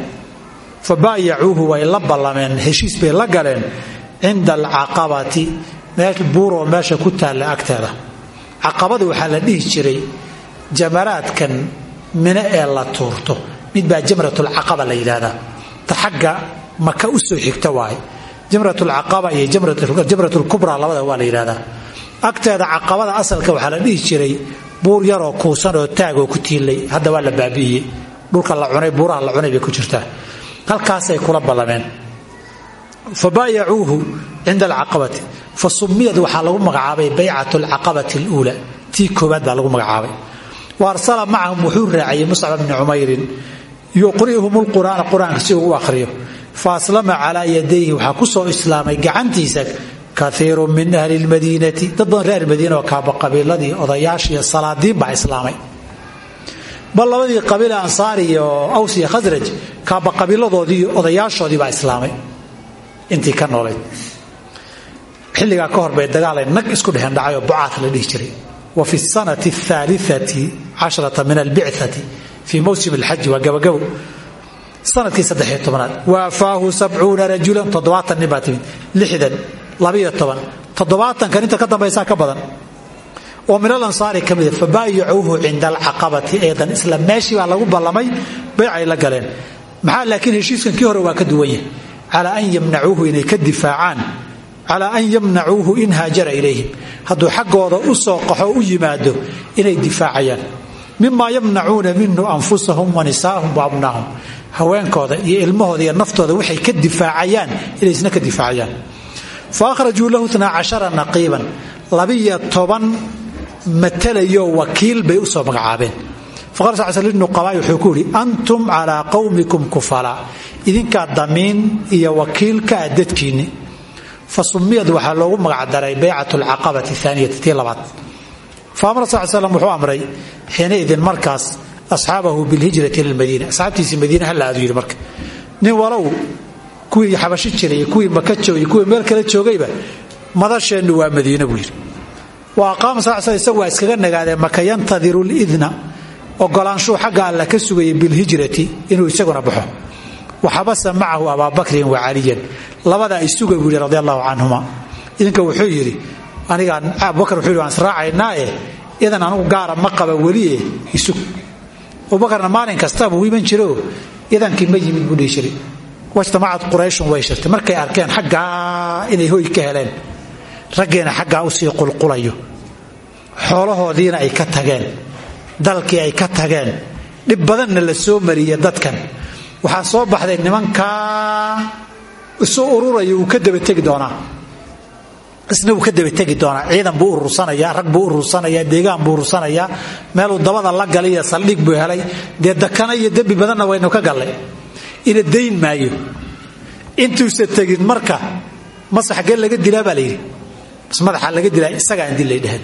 fa baayacuuhu way la ballameen heshiis bay la galeen cinda alcaqabati buuroo meesha ku taalla agteeda. Caqabada waxaa la dhihi jiray jamaraadkan mine ee la tuurto. Mid baa jamratulcaqaba la yidhaahdaa. Ta maka u soo xigta waaye. Jamratulcaqaba iyo jamratulkubra labada waa la yidhahdaa agteeda caqabada asalka waxaa la dhihi jiray buur yaroo kuusan oo taagoo ku tiilay hadda waa la baabi'iyey. Dhulka la cunay buuraha la cunay ku jirtaa. Halkaasay kula ballameen. Fa baayacuuhu cinda alcaqabati fa sumiyad waxaa lagu magacaabay baycat alcaqabati aluula. Tii koowaad baa lagu magacaabay. Wa arsala macahum wuxuu raaciyey muscab bni cumayrin yuqri'uhum lqur'aana qur'aanka si uu u akhriyo. Fa aslama yadayhi waxaa ku soo islaamay gacantiisa kaiiru min ahli lmadiinati dad badan reer madiina oo kaaba qabiiladii odayaashiiyo salaadiin baa islaamay. Bal labadii qabiile ansaari iyo aws iyo khasraj kaaba qabiiladoodii iyo odayaashoodii islaamay. Intii ka noolayd xilligaa ka hor bay dagaalay nag isku dheheen dhacay oo bucaat la dhihi jiray. Wa fi sanati aaliati cashrata min albicati fii mawsim alxaji waa gabagabo sannadkii saddexiyo tobanaad. Waafaahu sabcuuna rajulan toddobaatan nin lixdan labiyo toban. Toddobaatankan inta ka dambaysaa ka badan. Oo min alansaari ka mida fa baayacuuhu cinda alcaqabati aydan. Isla meeshii baa lagu ballamay baycay la galeen. Maxaa laakiin heshiiskan kii hore waa ka duwan yahay? Calaa an yamnacuuhu inay ka difaacaan calaa an yamnacuuhu in haajara ilayhim. Hadduu xaggooda u soo qaxo u yimaado inay difaacayaan. Mima yamnacuuna minhu anfusahum wa nisaahum wa abnaahum haweenkooda iyo ilmahooda iyo naftooda waxay ka difaacayaan inay ka difaacayaan. Fa akhrajuu lahu cashara naqiiban. Toban matalayo wakiil bay u soo magacaabeen. Faqala sal sl linuqabaa'i wuxuu ku antum calaa qowmikum kufalaa. Idinkaa damiin iyo wakiilka dadkiinni fa sumiyad waxaa loogu magacdaray baycat alcaqabati aaniyati tii labaad. Fa amara sal slam wuxuu amray xiinaidin markaas asxaabahu bilhijrati lilmadiina asxaabtiisii madiina hala aadu yidhi marka. Nin walow kuwii xabashi jiray kuwii maka joogay kuwii meel kale joogayba madasheennu waa madiina buu yidhi. Wa aqaama sal isagu iskaga nagaadee maka yantadiru lidna ogolaanshuu xagga alla ka sugayay bilhijrati inuu isaguna baxo waxabasa macahu abaabakrin wa caliyan. Labadaa isuga buu yidhi radi allahu canhuma idinka wuxuu yidhi anigaan abubakar wuxuu yidhi waan israacaynaae idan anugu gaara ma qaba weliye isug abubakarna maalin kasta buu iman jiro idankii ma yimid buu dhihi jiray. Wajtamacad qurayshun way shirtay markay arkeen xaggaa inay hoy ka heleen raggeena xaggaa u sii qulqulayo. Xoolahoodiina ay ka tageen dalkii ay ka tageen dhib badanna la soo mariya dadkan waxaa soo baxday nimankaa isu ururaya uu ka dabategi doonaa. Isna wuu ka dabategi doonaa. Ciidan buu urursanayaa rag buu urursanayaa deegaan buu urursanayaa meeluu dabada la galiyo saldhig buu helay. Dee iyo dembi badanna waynu ka gallay. Ina dayn maayo. Intuusa tegin marka mase xaggee laga dilaa baa layidhi mas laga dilaa isagaa aan dillay dheheen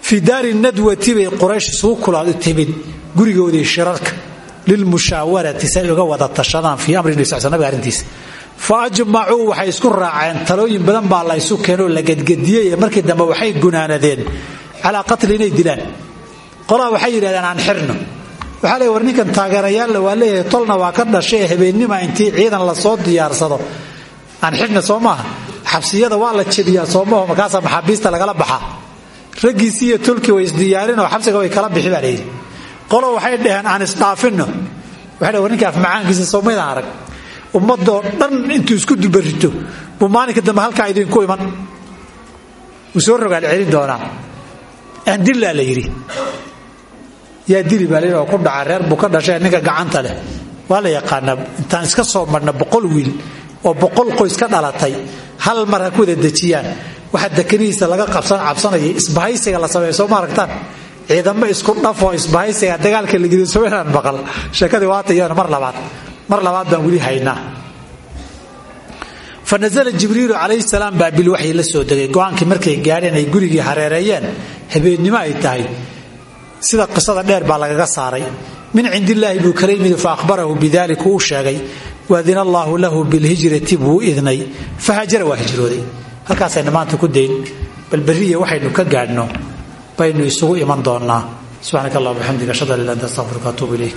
fii daari nadwati bay quraysh isugu kulaad timid. Gurigoodii shirarka lilmushaawarati si ay uga wada tashadaan fii amri nabiga arrintiisa fa ajmacuu waxay isku raaceen talooyin badan baa la ysu keenoo la markii dambe waxay gunaanadeen calaa qatli inay dilaan qolaa waxay yidhahdeen aan xirno waxaa leey war ninkan taageerayaalla waa tolna waa ka dhashay ee intii ciidan la soo diyaarsado aan xirna soo xabsiyada waa la jebiyaa soomaho markaasaa maxaabiista lagala baxaa raggiisii iyo tolkii way isdiyaarinoo xabsiga way kala bixi baa qolo waxay dhaheen aan dhaheen war ninka afmacaankiisa soomaydaan arag. Ummadoo dhan intuu isku dubarito buu maalinka dambe halkaa idinku iman. Wuu soo rogaal celin doonaa. Andillaa la yidhi. Yaa dili baa layidhi oo ku dhaca reer buu ka dhashay ninka gacanta leh. Waa la yaqaanaa intaan iska soo marna boqol wiil oo boqol qoys ka dhalatay hal mar ha ku wada dejiyaan. Waxa dekanihiisa laga cabsanaya isbahaysiga la sameeyo soo aragtaan ciidamo isku dhafoo isbahaysiga dagaalka la geliyo soo inaan maqal. Sheekadii waata iyadana mar labaad. Mar labaad baan weli haynaa fa nasala jibriilu salaam baa bilwaxyi la soo degay. Go'aankii markay gaadheen ay gurigii hareereeyeen habeennimo ay tahay. Sida qisada dheer baa lagaga saaray. Min cindillaahi buu kala fa ahbarahu bidalik uu sheegay waadina allaahu lahu bilhijrati buu idnay fa haajara waa hijrooday. Halkaasayna maanta ku dayn bal waxaynu ka gaadhno baynu isugu iman doonnaa. Subxaanaka allah bxamdiga ashhadu an la anta astaqfiruka atuub ilayk